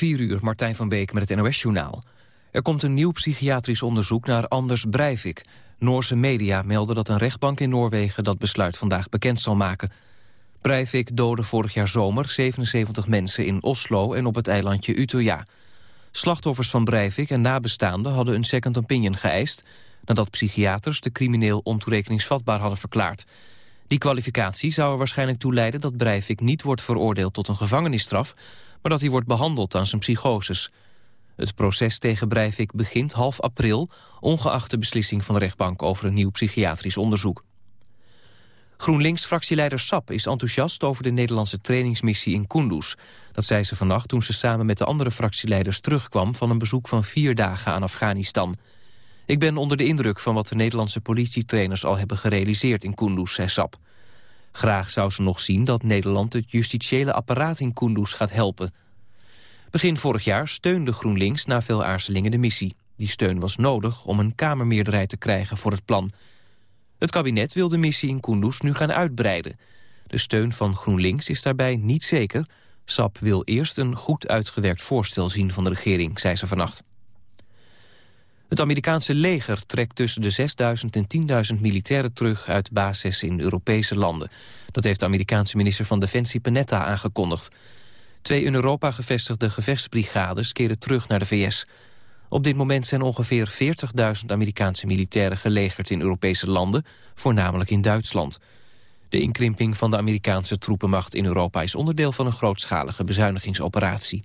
4 uur, Martijn van Beek met het NOS-journaal. Er komt een nieuw psychiatrisch onderzoek naar Anders Breivik. Noorse media melden dat een rechtbank in Noorwegen dat besluit vandaag bekend zal maken. Breivik doodde vorig jaar zomer 77 mensen in Oslo en op het eilandje Utøya. Slachtoffers van Breivik en nabestaanden hadden een second opinion geëist... nadat psychiaters de crimineel ontoerekeningsvatbaar hadden verklaard. Die kwalificatie zou er waarschijnlijk toe leiden dat Breivik niet wordt veroordeeld tot een gevangenisstraf maar dat hij wordt behandeld aan zijn psychoses. Het proces tegen Breivik begint half april... ongeacht de beslissing van de rechtbank over een nieuw psychiatrisch onderzoek. GroenLinks-fractieleider Sap is enthousiast over de Nederlandse trainingsmissie in Kunduz. Dat zei ze vannacht toen ze samen met de andere fractieleiders terugkwam... van een bezoek van vier dagen aan Afghanistan. Ik ben onder de indruk van wat de Nederlandse politietrainers al hebben gerealiseerd in Kunduz, zei Sap. Graag zou ze nog zien dat Nederland het justitiële apparaat in Kunduz gaat helpen. Begin vorig jaar steunde GroenLinks na veel aarzelingen de missie. Die steun was nodig om een kamermeerderheid te krijgen voor het plan. Het kabinet wil de missie in Kunduz nu gaan uitbreiden. De steun van GroenLinks is daarbij niet zeker. SAP wil eerst een goed uitgewerkt voorstel zien van de regering, zei ze vannacht. Het Amerikaanse leger trekt tussen de 6.000 en 10.000 militairen terug uit bases in Europese landen. Dat heeft de Amerikaanse minister van Defensie Panetta aangekondigd. Twee in Europa gevestigde gevechtsbrigades keren terug naar de VS. Op dit moment zijn ongeveer 40.000 Amerikaanse militairen gelegerd in Europese landen, voornamelijk in Duitsland. De inkrimping van de Amerikaanse troepenmacht in Europa is onderdeel van een grootschalige bezuinigingsoperatie.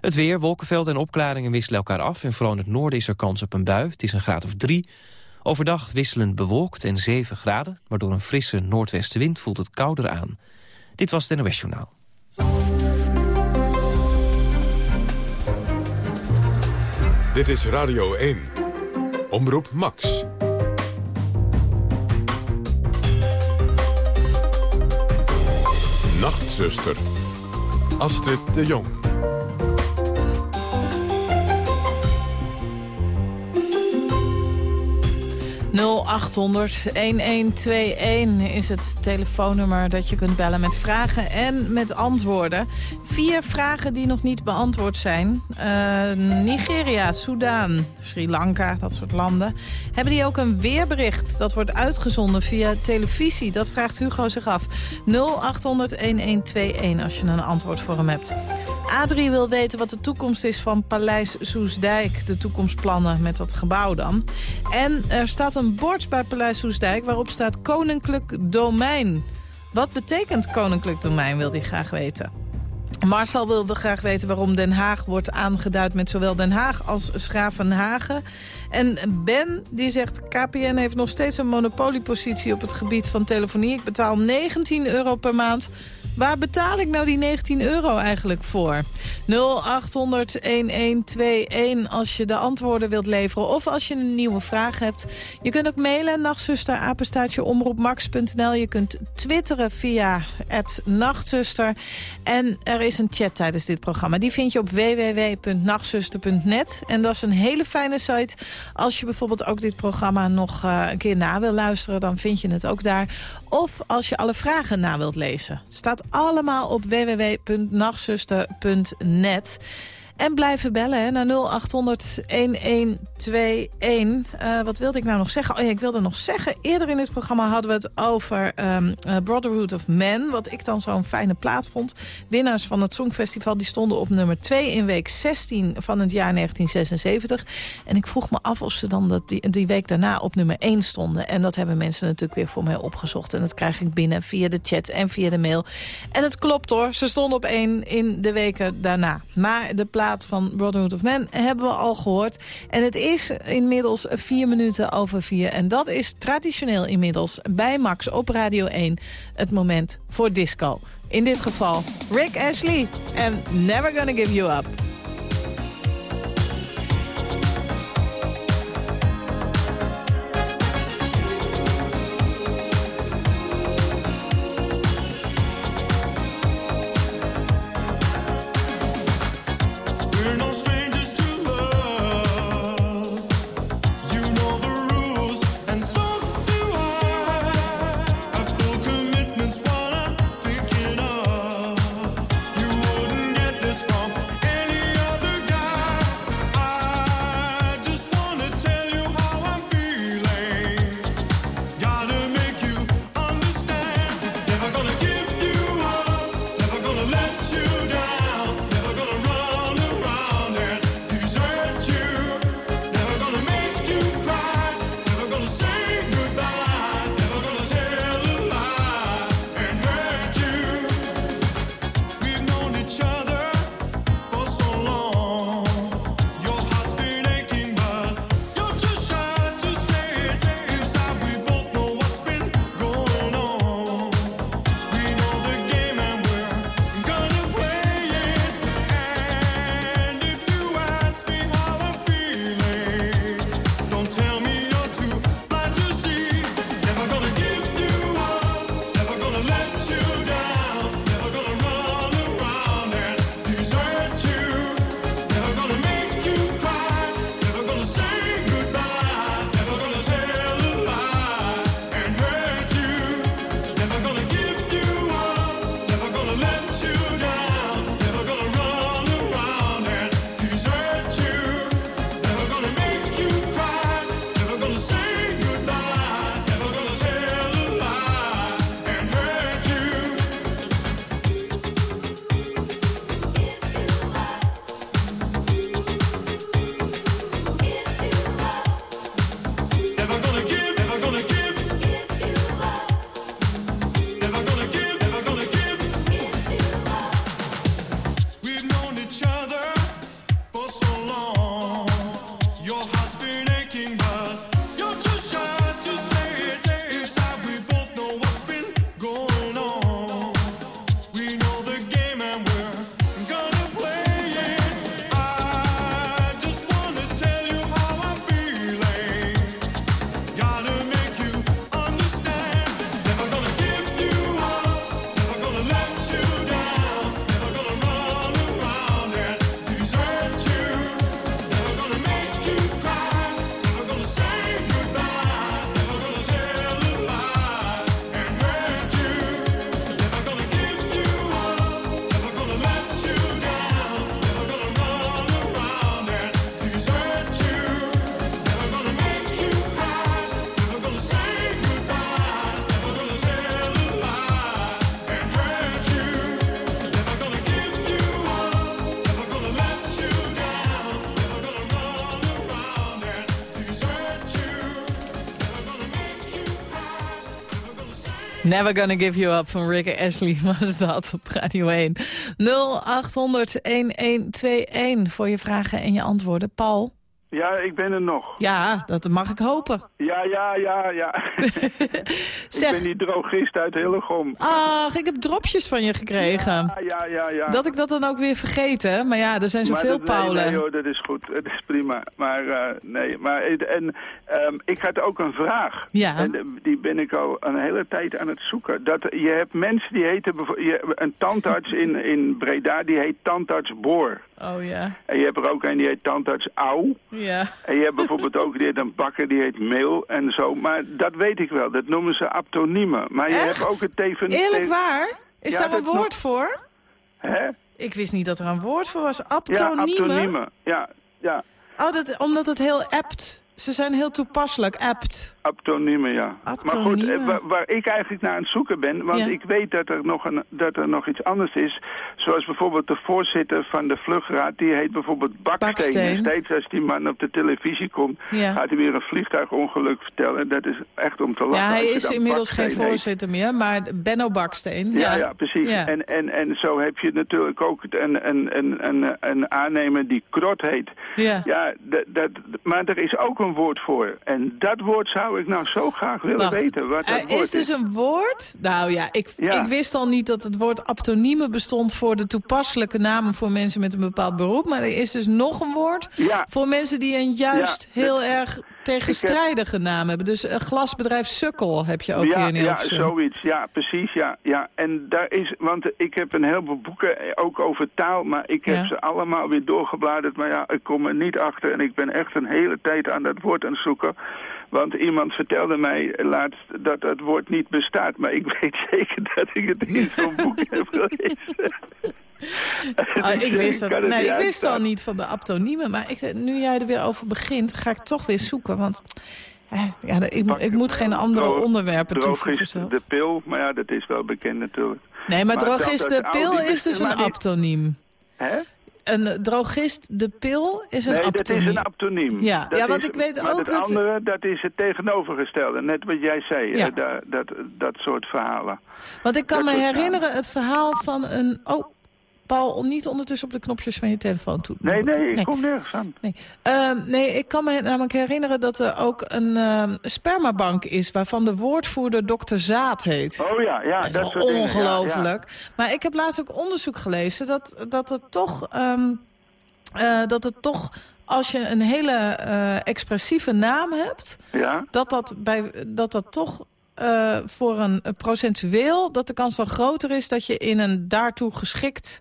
Het weer, wolkenvelden en opklaringen wisselen elkaar af... en vooral in het noorden is er kans op een bui. Het is een graad of drie. Overdag wisselend bewolkt en 7 graden... maar door een frisse noordwestenwind voelt het kouder aan. Dit was het NOS Journaal. Dit is Radio 1. Omroep Max. Nachtzuster. Astrid de Jong. 0800 1121 is het telefoonnummer dat je kunt bellen met vragen en met antwoorden. Vier vragen die nog niet beantwoord zijn. Uh, Nigeria, Soudaan, Sri Lanka, dat soort landen. Hebben die ook een weerbericht? Dat wordt uitgezonden via televisie. Dat vraagt Hugo zich af. 0800 1121 als je een antwoord voor hem hebt. Adrie wil weten wat de toekomst is van Paleis Soesdijk. De toekomstplannen met dat gebouw dan. En er staat een bord bij Paleis Soesdijk waarop staat Koninklijk Domein. Wat betekent Koninklijk Domein, wil hij graag weten. Marcel wil graag weten waarom Den Haag wordt aangeduid met zowel Den Haag als Schravenhagen. En Ben die zegt, KPN heeft nog steeds een monopoliepositie op het gebied van telefonie. Ik betaal 19 euro per maand Waar betaal ik nou die 19 euro eigenlijk voor? 0800-1121 als je de antwoorden wilt leveren of als je een nieuwe vraag hebt. Je kunt ook mailen, nachtzuster, omroepmax.nl. Je kunt twitteren via het nachtzuster. En er is een chat tijdens dit programma. Die vind je op www.nachtzuster.net. En dat is een hele fijne site. Als je bijvoorbeeld ook dit programma nog uh, een keer na wil luisteren... dan vind je het ook daar. Of als je alle vragen na wilt lezen. staat allemaal op www.nachtzuster.net. En blijven bellen hè, naar 0800 1121. Uh, wat wilde ik nou nog zeggen? Oh ja, ik wilde nog zeggen, eerder in dit programma hadden we het over um, Brotherhood of Men. Wat ik dan zo'n fijne plaat vond. Winnaars van het Songfestival die stonden op nummer 2 in week 16 van het jaar 1976. En ik vroeg me af of ze dan dat die, die week daarna op nummer 1 stonden. En dat hebben mensen natuurlijk weer voor mij opgezocht. En dat krijg ik binnen via de chat en via de mail. En het klopt hoor, ze stonden op 1 in de weken daarna. Maar de plaat van Brotherhood of Man hebben we al gehoord. En het is inmiddels vier minuten over vier. En dat is traditioneel inmiddels bij Max op Radio 1 het moment voor disco. In dit geval Rick Ashley en Never Gonna Give You Up. Never Gonna Give You Up van Rick Ashley was dat op Radio 1. 0800-1121 voor je vragen en je antwoorden. Paul? Ja, ik ben er nog. Ja, dat mag ik hopen. Ja, ja, ja, ja. Zeg. Ik ben die drogist uit Hillegom. Ach, ik heb dropjes van je gekregen. Ja, ja, ja. ja. Dat ik dat dan ook weer vergeten. Maar ja, er zijn zoveel dat, Paulen. Nee, dat is goed. Het is prima. Maar uh, nee, maar en, um, ik had ook een vraag. Ja. En die ben ik al een hele tijd aan het zoeken. Dat, je hebt mensen die heten, je, een tandarts in, in Breda, die heet tandarts Boor. Oh ja. En je hebt er ook een die heet tandarts Auw. Ja. En je hebt bijvoorbeeld ook die heet een bakker die heet Meel en zo. Maar dat weet ik wel. Dat noemen ze aptoniemen. Maar je Echt? hebt ook het teven... Eerlijk waar? Is Ja, daar een woord voor? Hè? Ik wist niet dat er een woord voor was. Ja, Aptoniemen? aptoniemen. Ja, ja. Oh, dat, omdat het heel apt. Ze zijn heel toepasselijk, apt. Aptoniemen, ja. Maar goed, eh, waar, waar ik eigenlijk naar aan het zoeken ben... want Ja. ik weet dat er, nog een, dat er nog iets anders is. Zoals bijvoorbeeld de voorzitter van de vluchtraad... die heet bijvoorbeeld Baksteen. Baksteen. En steeds als die man op de televisie komt... Ja. gaat hij weer een vliegtuigongeluk vertellen. Dat is echt om te lachen. Ja, hij is inmiddels geen heet. voorzitter meer, maar Benno Baksteen. Ja, ja, precies. Ja. En, en, en zo heb je natuurlijk ook een, een, een, een, een aannemer die krot heet. Ja. Ja, dat, dat, maar er is ook een woord voor. En dat woord zou ik nou zo graag willen Wacht, weten. Wat dat er woord is dus een woord... Nou ja ik, Ja. ik wist al niet dat het woord aptoniemen bestond... voor de toepasselijke namen voor mensen met een bepaald beroep. Maar er is dus nog een woord Ja. voor mensen die een juist Ja, heel erg tegenstrijdige naam hebben. Dus een glasbedrijf Sukkel heb je ook ja, hier in ja, zoiets. Ja, precies. Ja, ja. En daar is, want ik heb een heleboel boeken, eh, ook over taal, maar ik heb Ja. ze allemaal weer doorgebladerd. Maar ja, ik kom er niet achter en ik ben echt een hele tijd aan dat woord aan het zoeken. Want iemand vertelde mij laatst dat dat woord niet bestaat. Maar ik weet zeker dat ik het in zo'n boek heb gelezen. Ah, ik wist, dat, nee, ik wist al niet van de aptoniemen. Maar ik, nu jij er weer over begint, ga ik toch weer zoeken. Want eh, ja, ik, mo- ik moet geen andere Droog- onderwerpen toevoegen Drogist zelf. de pil, maar ja, dat is wel bekend natuurlijk. Nee, maar maar drogist dat- de pil is dus een aptoniem. Hè? Een drogist de pil is een Nee, dat is aptoniem. een aptoniem. Ja, Dat ja, want is- ik weet ook dat dat- andere, dat is het tegenovergestelde. Net wat jij zei, Ja. eh, da- dat, dat soort verhalen. Want ik kan dat me herinneren het verhaal van een... Oh, Paul, niet ondertussen op de knopjes van je telefoon toe Nee, nee, ik nee. kom nergens aan. Nee. Ehm, nee, ik kan me namelijk herinneren dat er ook een ehm, spermabank is... waarvan de woordvoerder dokter Zaad heet. Oh ja, ja, dat dat, is ja, ongelooflijk. Maar ik heb laatst ook onderzoek gelezen dat, dat het toch... ehm, eh, dat het toch, als je een hele eh, expressieve naam hebt... Ja, dat dat, bij, dat, dat toch eh, voor een, procentueel... dat de kans dan groter is dat je in een daartoe geschikt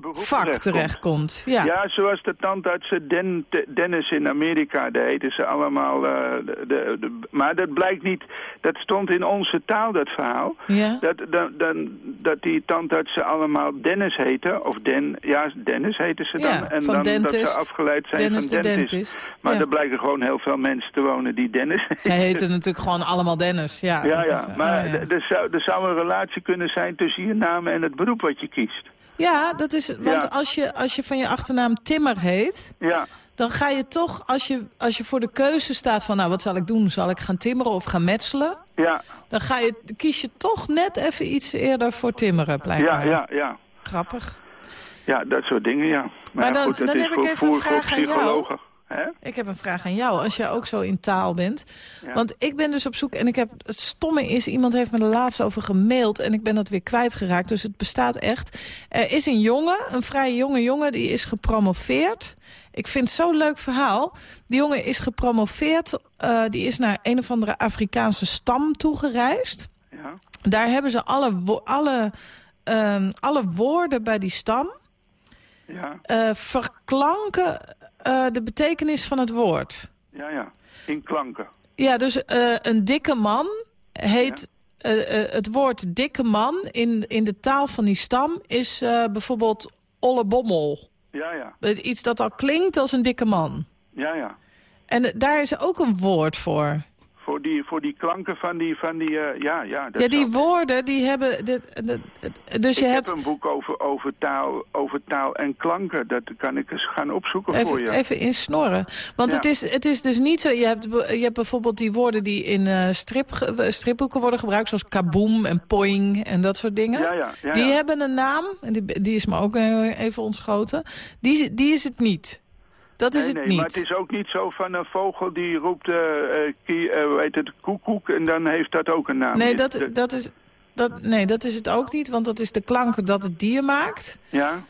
vak terechtkomt. Ja. Ja, zoals de tandartsen Den, de- Dennis in Amerika, daar heten ze allemaal. eh, de, de, de- maar dat blijkt niet, dat stond in onze taal, dat verhaal. Ja. Dat, dan, dan, dat die tandartsen allemaal Dennis heten, of Den, ja, Dennis heten ze dan. Ja, en van dan dat dentist. ze afgeleid zijn Dennis van de dentist. dentist. Maar ja. er blijken gewoon heel veel mensen te wonen die Dennis Zij heten natuurlijk gewoon allemaal Dennis. Ja, Ja, dat ja, is- maar d- Er, zou, er zou een relatie kunnen zijn tussen je naam en het beroep wat je kiest. Ja, dat is, want Ja. als, je, als je van je achternaam Timmer heet... Ja, dan ga je toch, als je, als je voor de keuze staat van... nou, wat zal ik doen? Zal ik gaan timmeren of gaan metselen? ja, Dan ga je, kies je toch net even iets eerder voor timmeren, ja, blijkbaar. ja, ja. Grappig. Ja, dat soort dingen, ja. Maar, Maar ja, dan- goed, dat dan is heb ik voor, even een voor vraag aan jou. Ik heb een vraag aan jou, als jij ook zo in taal bent. Ja. Want ik ben dus op zoek, en ik heb, het stomme is... iemand heeft me er laatst over gemaild en ik ben dat weer kwijtgeraakt. Dus het bestaat echt. Er is een jongen, een vrij jonge jongen, die is gepromoveerd. Ik vind het zo'n leuk verhaal. Die jongen is gepromoveerd, eh, die is naar een of andere Afrikaanse stam toegereisd. Ja, Daar hebben ze alle, wo- alle, ehm, alle woorden bij die stam... ja, eh, verklanken eh, de betekenis van het woord. ja, ja. In klanken. Ja, dus eh, een dikke man heet... eh, het woord dikke man in, in de taal van die stam is bijvoorbeeld ollebommel. Ja, ja, Iets dat al klinkt als een dikke man. ja, ja. En daar is ook een woord voor. Voor die, voor die klanken van die, van die eh, ja, ja. Dat ja, die woorden, die hebben... dit- dit- dus je ik hebt... heb een boek over, over, taal, over taal en klanken. Dat kan ik eens gaan opzoeken voor je. even insnorren. Want Ja. het, is, het is dus niet zo... Je hebt, je hebt bijvoorbeeld die woorden die in eh, strip, ge- stripboeken worden gebruikt... zoals kaboom en poing en dat soort dingen. Ja, ja, ja, die hebben een naam. En die, die is me ook eh, even ontschoten. Die, die is het niet. Dat is nee, het nee, niet. maar het is ook niet zo van een vogel die roept, eh eh, kie- eh, heet het, koekoek, en dan heeft dat ook een naam. nee, dat, dat is, dat, nee, dat is het ook niet. Want dat is de klank dat het dier maakt. Ja?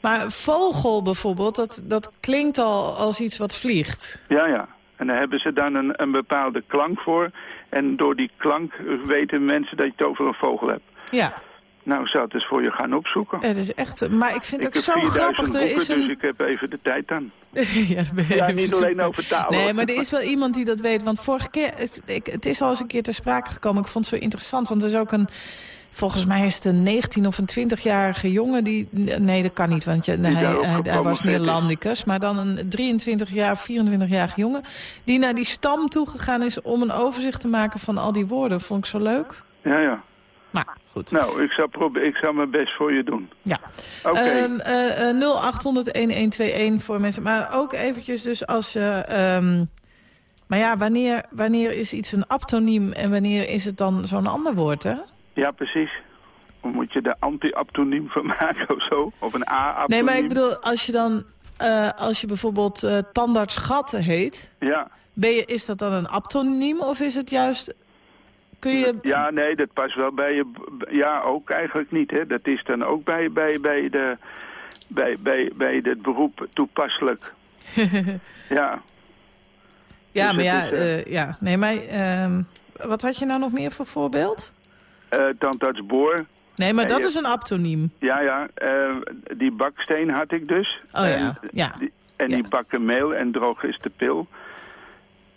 Maar vogel bijvoorbeeld, dat, dat klinkt al als iets wat vliegt. Ja, ja. En daar hebben ze dan een, een bepaalde klank voor. En door die klank weten mensen dat je het over een vogel hebt. Ja, Nou, zou het eens voor je gaan opzoeken. het is echt... Maar ik vind het ook zo 4000 grappig. Er boeken, is een... dus ik heb even de tijd dan. ja, dat ben je Ja, niet alleen over taal. Nee, maar er is wel iemand die dat weet. Want vorige keer, het, ik, het is al eens een keer ter sprake gekomen. Ik vond het zo interessant, want er is ook een... Volgens mij is het een 19 of een 20-jarige jongen die... Nee, dat kan niet, want je, nee, daar hij, hij, hij was. Neerlandicus. Maar dan een 23 jaar, 24-jarige jongen... die naar die stam toegegaan is om een overzicht te maken van al die woorden. Vond ik zo leuk. Ja, ja. Maar goed. Nou, ik zal, probe- ik zal mijn best voor je doen. Ja. Oké. Ehm, eh, eh, 0800-1121 voor mensen. Maar ook eventjes dus als je... ehm, maar ja, wanneer, wanneer is iets een aptoniem en wanneer is het dan zo'n ander woord, hè? Ja, precies. Of moet je er anti-aptoniem van maken of zo? Of een A-aptoniem? Nee, maar ik bedoel, als je dan... eh, als je bijvoorbeeld eh tandarts Gatten heet... Ja. Ben je, is dat dan een aptoniem of is het juist... Kun je... Ja, nee, dat past wel bij je... Ja, ook eigenlijk niet, hè. Dat is dan ook bij, bij, bij, de, bij, bij, bij het beroep toepasselijk. ja. ja, dus maar ja, is, eh, eh, ja. Nee, maar... ehm, wat had je nou nog meer voor voorbeeld? tandarts Boor. Nee, maar dat je- is een aptoniem. Ja, ja. die baksteen had ik dus. Oh ja, En, ja. Die, en Ja. die bakken meel en droog is de pil.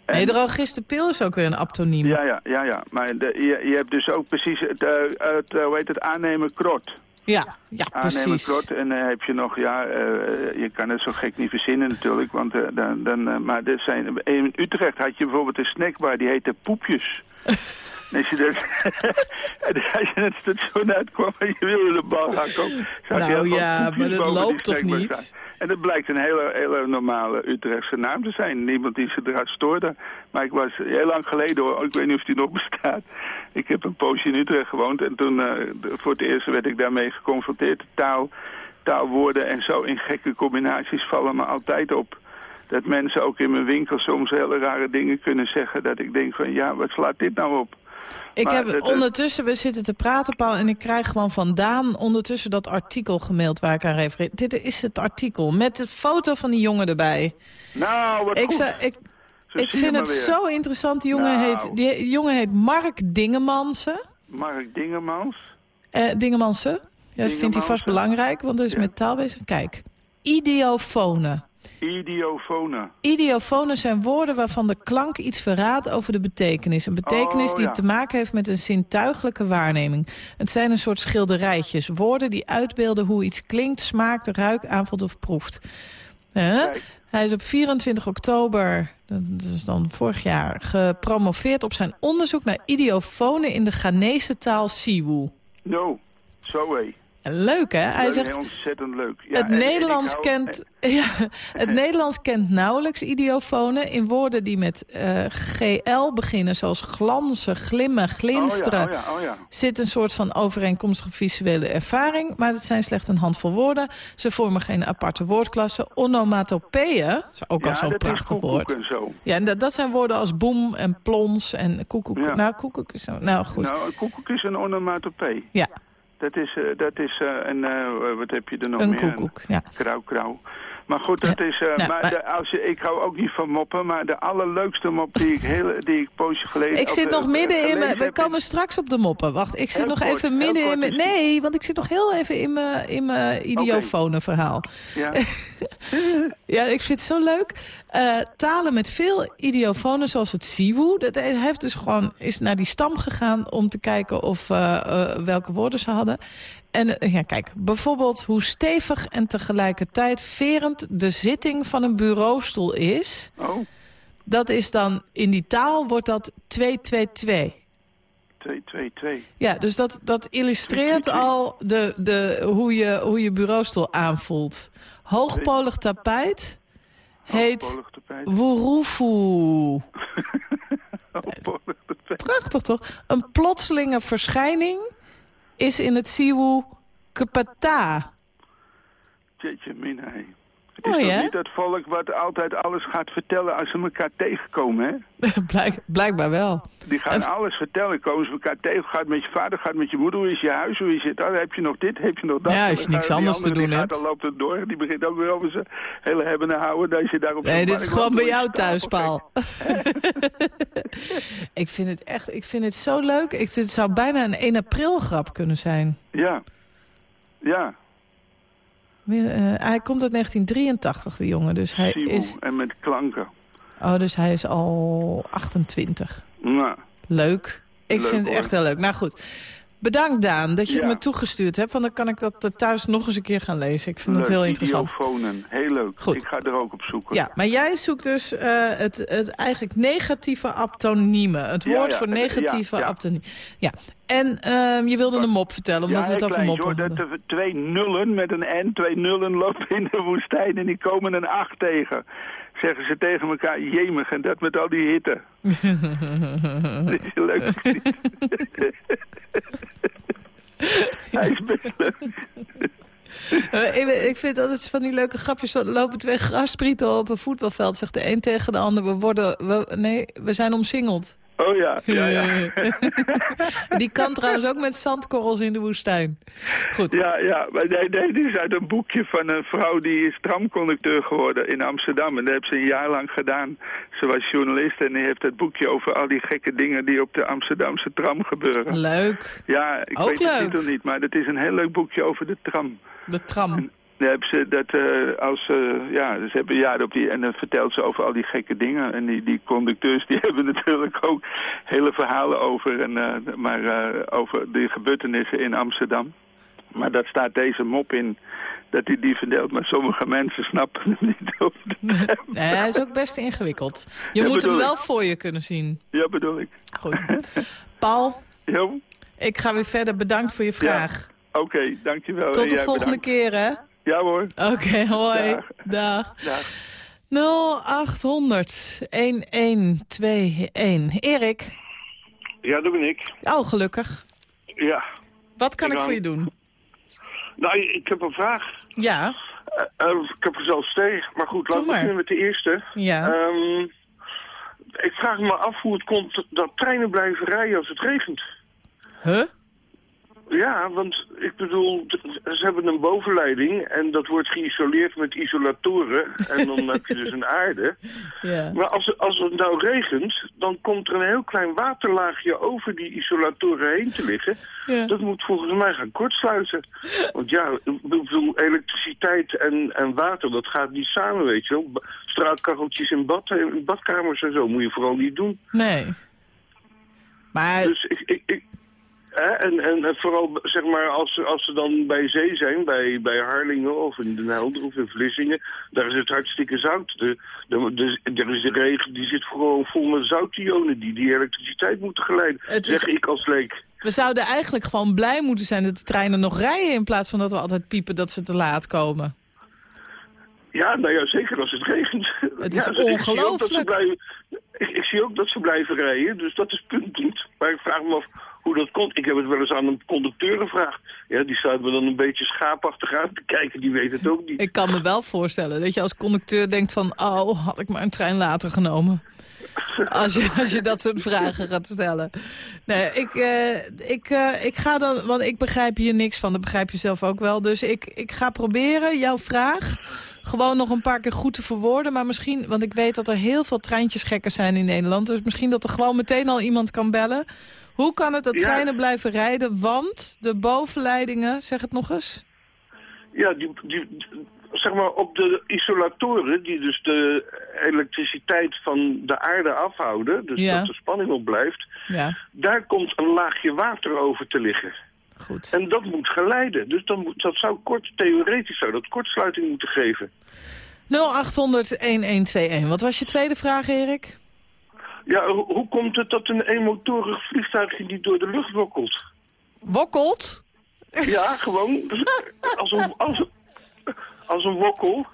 En- Nee, drogistenpil is ook weer een aptoniem. Ja, ja, ja, ja. Maar de, je, je hebt dus ook precies het, eh, het eh, hoe heet het, aannemen krot. Ja, ja Aannemen precies. krot. En dan heb je nog, ja, eh, je kan het zo gek niet verzinnen natuurlijk. Want eh, dan, dan, eh, maar er zijn, in Utrecht had je bijvoorbeeld een snackbar, die heette Poepjes. En als je, dat, als je het station uitkwam en je wilde de bal hakken, je Nou ja, maar dat loopt toch niet? staan. En dat blijkt een hele, hele normale Utrechtse naam te zijn. Niemand die zich eruit stoorde. Maar ik was heel lang geleden hoor, ik weet niet of die nog bestaat. Ik heb een poosje in Utrecht gewoond en toen eh, voor het eerst werd ik daarmee geconfronteerd. Taal, taalwoorden en zo in gekke combinaties vallen me altijd op. Dat mensen ook in mijn winkel soms hele rare dingen kunnen zeggen. Dat ik denk van ja, wat slaat dit nou op? Ik Maar heb het- ondertussen, we zitten te praten, Paul, en ik krijg gewoon vandaan ondertussen dat artikel gemaild waar ik aan refereer. Dit is het artikel met de foto van die jongen erbij. Nou, wat Ik, goed. zou, ik, ik vind het weer. zo interessant. Die jongen, Nou. heet, die jongen heet Mark Dingemansen. Mark Dingemans. Eh, Dingemansen. Ja, dat vindt hij vast belangrijk, want er is Ja. met taal bezig. Kijk, idiofonen. Idiofonen. Idiofonen zijn woorden waarvan de klank iets verraadt over de betekenis. Een betekenis Oh, die ja. te maken heeft met een zintuigelijke waarneming. Het zijn een soort schilderijtjes. Woorden die uitbeelden hoe iets klinkt, smaakt, ruikt, aanvoelt of proeft. Hij is op 24 oktober, dat is dan vorig jaar, gepromoveerd op zijn onderzoek naar idiofonen in de Ghanese taal Siwu. No, zo hé. Leuk hè? Hij zegt, ontzettend leuk. Ja, het en- en ik Nederlands hou- kent... Ja, het Nederlands kent nauwelijks idiofonen in woorden die met eh, GL beginnen, zoals glanzen, glimmen, glinsteren. Oh ja, oh ja, oh. Zit een soort van overeenkomstige visuele ervaring, maar het zijn slechts een handvol woorden. Ze vormen geen aparte woordklasse. Onomatopeeën, dat is ook al zo'n prachtig woord. en zo. Ja, en dat, dat zijn woorden als boem en plons en koekoek. Nou, koekoek is. Nou, goed. Nou, koekoek is een onomatopee. ja, Dat is, eh, dat is eh, een, eh, wat heb je er nog een meer? koekoek. Ja. Krauw, krauw. Maar goed, dat is... eh, Nou, maar maar- de- als je, ik hou ook niet van moppen, maar de allerleukste mop die ik, heel, die ik poosje geleden... Ik zit nog midden in mijn... We komen straks op de moppen. Wacht, ik zit Heel nog kort, even midden in mijn... Nee, want ik zit nog heel even in mijn, in mijn idiofone verhaal. Ja, Ja, ik vind het zo leuk. Eh, talen met veel idiofonen, zoals het Siwu. Dat heeft dus gewoon is naar die stam gegaan om te kijken of eh, welke woorden ze hadden. En eh, ja, kijk, bijvoorbeeld hoe stevig en tegelijkertijd verend de zitting van een bureaustoel is. oh, Dat is dan, in die taal wordt dat 222. 222. Ja, dus dat, dat illustreert al de, de, hoe, je, hoe je bureaustoel aanvoelt. Hoogpolig tapijt heet woeroefoe. Prachtig toch? Een plotselinge verschijning is in het Siwu Kepata. Jeetje mina. Is hè? niet dat volk wat altijd alles gaat vertellen als ze elkaar tegenkomen, hè? Blijk, blijkbaar wel. Die gaan En- alles vertellen. Komen ze elkaar tegen. Gaat met je vader, gaat met je moeder. Hoe is je huis? Hoe is het? Oh, heb je nog dit? Heb je nog dat? Ja, als je niks anders te doen hebt. Dan loopt het door. Die begint ook weer over zijn hele hebben en houden. Dat je daar op Nee, dit is gewoon bij jou thuis, stapel Paul. ik vind het echt, ik vind het zo leuk. Ik, het zou bijna een 1 april grap kunnen zijn. Ja. Ja. Eh, hij komt uit 1983, de jongen. Dus hij is, En met klanken. oh, dus hij is al 28. Nou, Leuk. Ik Leuk, vind het hoor. echt heel leuk. Nou goed. Bedankt Daan dat je het me toegestuurd hebt. Want dan kan ik dat thuis nog eens een keer gaan lezen. Ik vind het heel interessant. Idiofonen. Heel leuk. Goed. Ik ga er ook op zoeken. Ja, maar jij zoekt dus eh, het, het eigenlijk negatieve aptoniem. Het woord ja, voor negatieve ja. aptoniem. Ja, en ehm, je wilde een mop vertellen, omdat Ja, we het over moppen hoor. hadden. Dat er twee nullen met een N, twee nullen lopen in de woestijn en die komen een acht tegen. Zeggen ze tegen elkaar, jemig, en dat met al die hitte. dat is leuk. Hij. Eh, ik, ik vind altijd van die leuke grapjes. van, lopen twee grasprieten op een voetbalveld, zegt de een tegen de ander. We worden, we, nee, we zijn omsingeld. Oh ja, ja, ja. Die kan trouwens ook met zandkorrels in de woestijn. Goed. Ja, ja, maar nee, nee, dit is uit een boekje van een vrouw die is tramconducteur geworden in Amsterdam. En dat heeft ze een jaar lang gedaan. Ze was journalist en die heeft het boekje over al die gekke dingen die op de Amsterdamse tram gebeuren. Leuk. Ja, ik Ook weet de leuk. titel niet, maar het is een heel leuk boekje over de tram. De tram. Dan hebben ze dat eh, als eh, ja, ze hebben jaren op die en dan vertelt ze over al die gekke dingen en die, die conducteurs die hebben natuurlijk ook hele verhalen over en eh, maar over de gebeurtenissen in Amsterdam. Maar dat staat deze mop in dat hij die verdeelt, maar sommige mensen snappen het niet. De tram. Nee, hij is ook best ingewikkeld. Je Ja, moet hem wel ik. voor je kunnen zien. Ja, bedoel ik. Goed. Paul, Jo, ik ga weer verder. Bedankt voor je vraag. oké, dankjewel. Tot de volgende bedankt. keer, hè? Ja hoor. Oké, hoi. Dag. Dag. Dag. 0800 1121. Erik. Ja, dat ben ik. Oh, gelukkig. Ja. Wat kan Ik ik voor je doen? Nou, ik heb een vraag. Ja, Eh, eh, ik heb er zelfs twee. Maar goed, laten we beginnen met de eerste. ja. Ehm, ik vraag me af hoe het komt dat treinen blijven rijden als het regent. Huh? Ja, want ik bedoel, ze hebben een bovenleiding en dat wordt geïsoleerd met isolatoren. En dan heb je dus een aarde. Ja. Maar als, als het nou regent, dan komt er een heel klein waterlaagje over die isolatoren heen te liggen. ja. Dat moet volgens mij gaan kortsluiten. Want ja, ik bedoel, elektriciteit en, en water, dat gaat niet samen, weet je wel. Straatkacheltjes in, bad, in badkamers en zo moet je vooral niet doen. Nee. Maar, Dus ik... ik, en, en, en vooral, zeg maar, als, ze- als ze dan bij zee zijn, bij, bij Harlingen of in Den Helder of in Vlissingen, daar is het hartstikke zout. De, de, de, er is de regen, die zit gewoon vol met zoutionen die die elektriciteit moeten geleiden. Is- Zeg ik als leek. we zouden eigenlijk gewoon blij moeten zijn dat de treinen nog rijden... in plaats van dat we altijd piepen dat ze te laat komen. Ja, nou ja, zeker als het regent. Het ja, is dus Ik zie, ook dat ze ongelooflijk. blijven, ik, ik zie ook dat ze blijven rijden, dus dat is punt niet. Maar ik vraag me af hoe dat komt. Ik heb het wel eens aan een conducteur gevraagd. Ja, die staat me dan een beetje schaapachtig aan te kijken, die weet het ook niet. Ik kan me wel voorstellen dat je als conducteur denkt van... oh, had ik maar een trein later genomen. Als je, als je dat soort vragen gaat stellen. Nee, ik, eh, ik, eh, ik ga dan... Want ik begrijp hier niks van, dat begrijp je zelf ook wel. Dus ik, ik ga proberen jouw vraag gewoon nog een paar keer goed te verwoorden. Maar misschien, want ik weet dat er heel veel treintjesgekken zijn in Nederland. Dus misschien dat er gewoon meteen al iemand kan bellen. Hoe kan het dat Ja. treinen blijven rijden? Want de bovenleidingen, zeg het nog eens... Ja, die, die, zeg maar op de isolatoren, die dus de elektriciteit van de aarde afhouden, dus Ja. dat de spanning op blijft, Ja, daar komt een laagje water over te liggen. goed. En dat moet geleiden. Dus dan moet, dat zou kort, theoretisch zou dat kortsluiting moeten geven. 0800-1121. Wat was je tweede vraag, Erik? Ja, ho- hoe komt het dat een eenmotorig vliegtuigje niet door de lucht wokkelt? Wokkelt? Ja, gewoon als een, als, een- als een wokkel.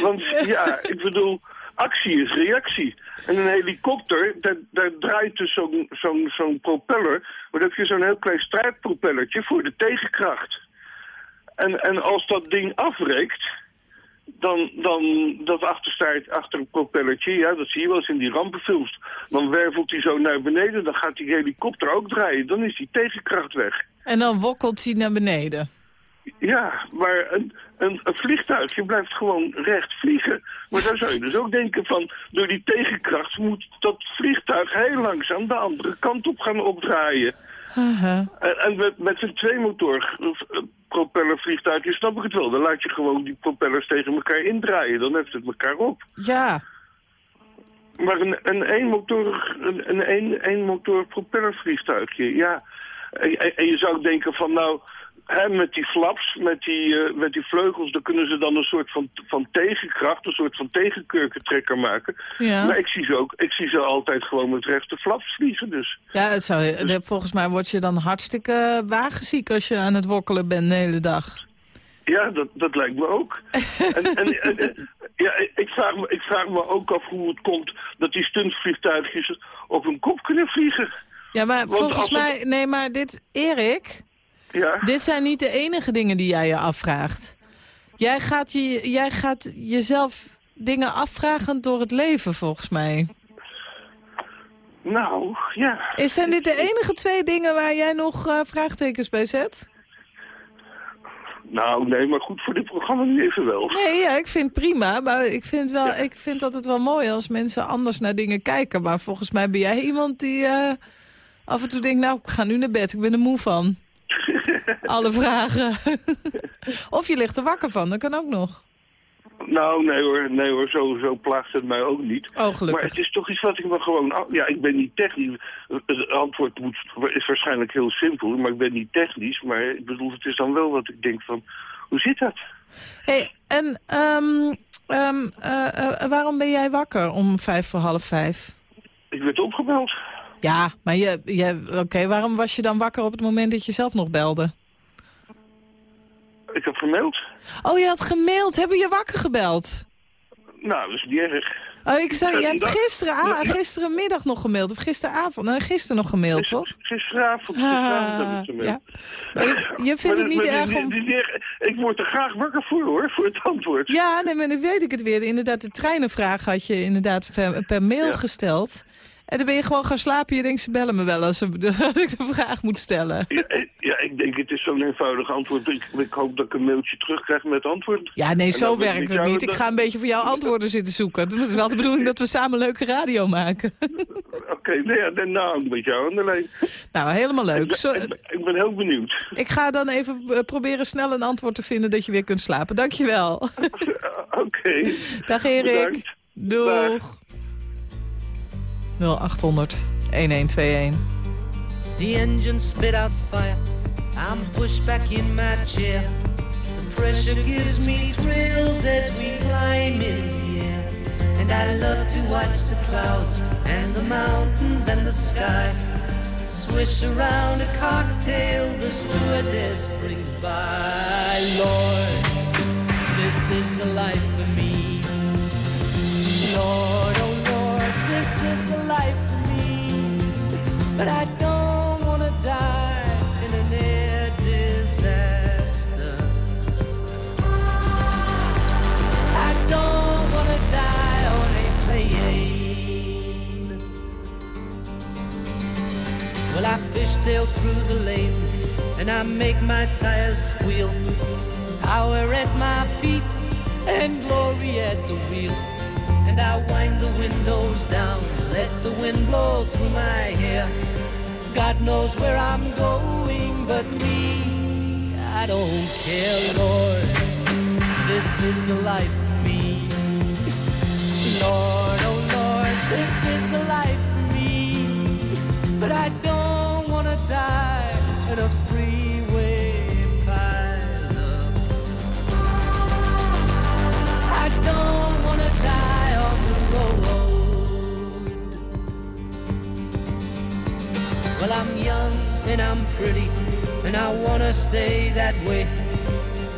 Want ja, ik bedoel, actie is reactie. En een helikopter, daar, daar draait dus zo'n zo'n zo'n propeller. Maar dan heb je zo'n heel klein strijdpropellertje voor de tegenkracht. En, en als dat ding afreekt, dan, dan dat achterstaart achter een propellertje, ja, dat zie je wel eens in die rampenfilms. Dan wervelt hij zo naar beneden, dan gaat die helikopter ook draaien. Dan is die tegenkracht weg. En dan wokkelt hij naar beneden. Ja, maar een, een, een vliegtuigje blijft gewoon recht vliegen. Maar dan zou je dus ook denken van, door die tegenkracht moet dat vliegtuig heel langzaam de andere kant op gaan opdraaien. En, en met, met een tweemotor propellervliegtuigje snap ik het wel. Dan laat je gewoon die propellers tegen elkaar indraaien. Dan heeft het elkaar op. Ja, Maar een, een eenmotorig, een, een, een, eenmotor propellervliegtuigje, ja. En, en- en je zou denken van nou, hè, met die flaps, met die, eh, met die vleugels, dan kunnen ze dan een soort van, van tegenkracht, een soort van tegenkurkentrekker maken. ja. Maar ik zie, ze ook, ik zie ze altijd gewoon met rechte flaps vliegen, dus. ja het zou, eh, volgens mij word je dan hartstikke wagenziek als je aan het wokkelen bent de hele dag. Ja, dat, dat lijkt me ook. en, en, ja, ik, vraag me, ik vraag me ook af hoe het komt dat die stuntvliegtuigjes op hun kop kunnen vliegen. Ja, maar Want volgens het- mij... Nee, maar dit... Erik, Ja. dit zijn niet de enige dingen die jij je afvraagt. Jij gaat, je, jij gaat jezelf dingen afvragen door het leven, volgens mij. Nou, ja. Is, zijn dit de enige twee dingen waar jij nog eh, vraagtekens bij zet? Nou, nee, maar goed voor dit programma nu even wel. Nee, ja, ik vind het prima. Maar ik vind, wel, ik vind dat het wel mooi als mensen anders naar dingen kijken. Maar volgens mij ben jij iemand die eh, af en toe denkt... nou, ik ga nu naar bed, ik ben er moe van. Alle vragen. of je ligt er wakker van, dat kan ook nog. Nou, nee hoor, nee hoor, zo, zo plaagt het mij ook niet. Oh, Maar het is toch iets wat ik me gewoon... Ja, ik ben niet technisch. Het antwoord moet, is waarschijnlijk heel simpel, maar ik ben niet technisch. Maar ik bedoel, het is dan wel wat ik denk van... Hoe zit dat? hey, en ehm, ehm, eh, eh, waarom ben jij wakker om vijf voor half vijf? Ik werd opgebeld. Ja, maar je, je, oké, waarom was je dan wakker op het moment dat je zelf nog belde? Ik heb gemaild. Oh, je had gemaild. Hebben je wakker gebeld? Nou, dat is niet erg. Oh, ik zei, je hebt gisteren, ja. gisterenmiddag nog gemaild. Of gisteravond. Nee, gisteren nog gemaild, toch? Gisteravond, gisteravond heb ik gemaild. ja. Je, je vindt het niet erg om... Ik word er graag wakker voor hoor, voor het antwoord. Ja, nee, maar nu weet ik het weer. Inderdaad, de treinenvraag had je inderdaad per, per mail Ja. gesteld. En dan ben je gewoon gaan slapen. Je denkt, ze bellen me wel als, ze, als ik de vraag moet stellen. Ja, eh, ja, ik denk het is zo'n eenvoudig antwoord. Ik, ik hoop dat ik een mailtje terugkrijg met antwoord. Ja, nee, zo werkt het niet. Ik ga een beetje voor jou antwoorden zitten zoeken. Het is wel de bedoeling dat we samen leuke radio maken. Oké, nou ja, dan nou, met jou aan de lijn. Nou, helemaal leuk. Zo, Ik, ben, ik ben heel benieuwd. ik ga dan even eh, proberen snel een antwoord te vinden dat je weer kunt slapen. Dankjewel. Oké. Dag Erik. Bedankt. Doeg. 0800 1121. The engine spit out fire. I'm pushed back in my chair. The pressure gives me thrills as we climb in the air. And I love to watch the clouds and the mountains and the sky. Swish around a cocktail the stewardess brings by. Lord, this is the life for me. Lord, But I don't wanna die in an air disaster. I don't wanna die on a plane. Well, I fishtail through the lanes and I make my tires squeal. Power at my feet and glory at the wheel. And I wind the windows down, let the wind blow through my hair. God knows where I'm going, but me, I don't care, Lord. This is the life for me. Lord, oh Lord, this is the life for me. But I don't wanna die in a Well, I'm young and I'm pretty, and I wanna stay that way.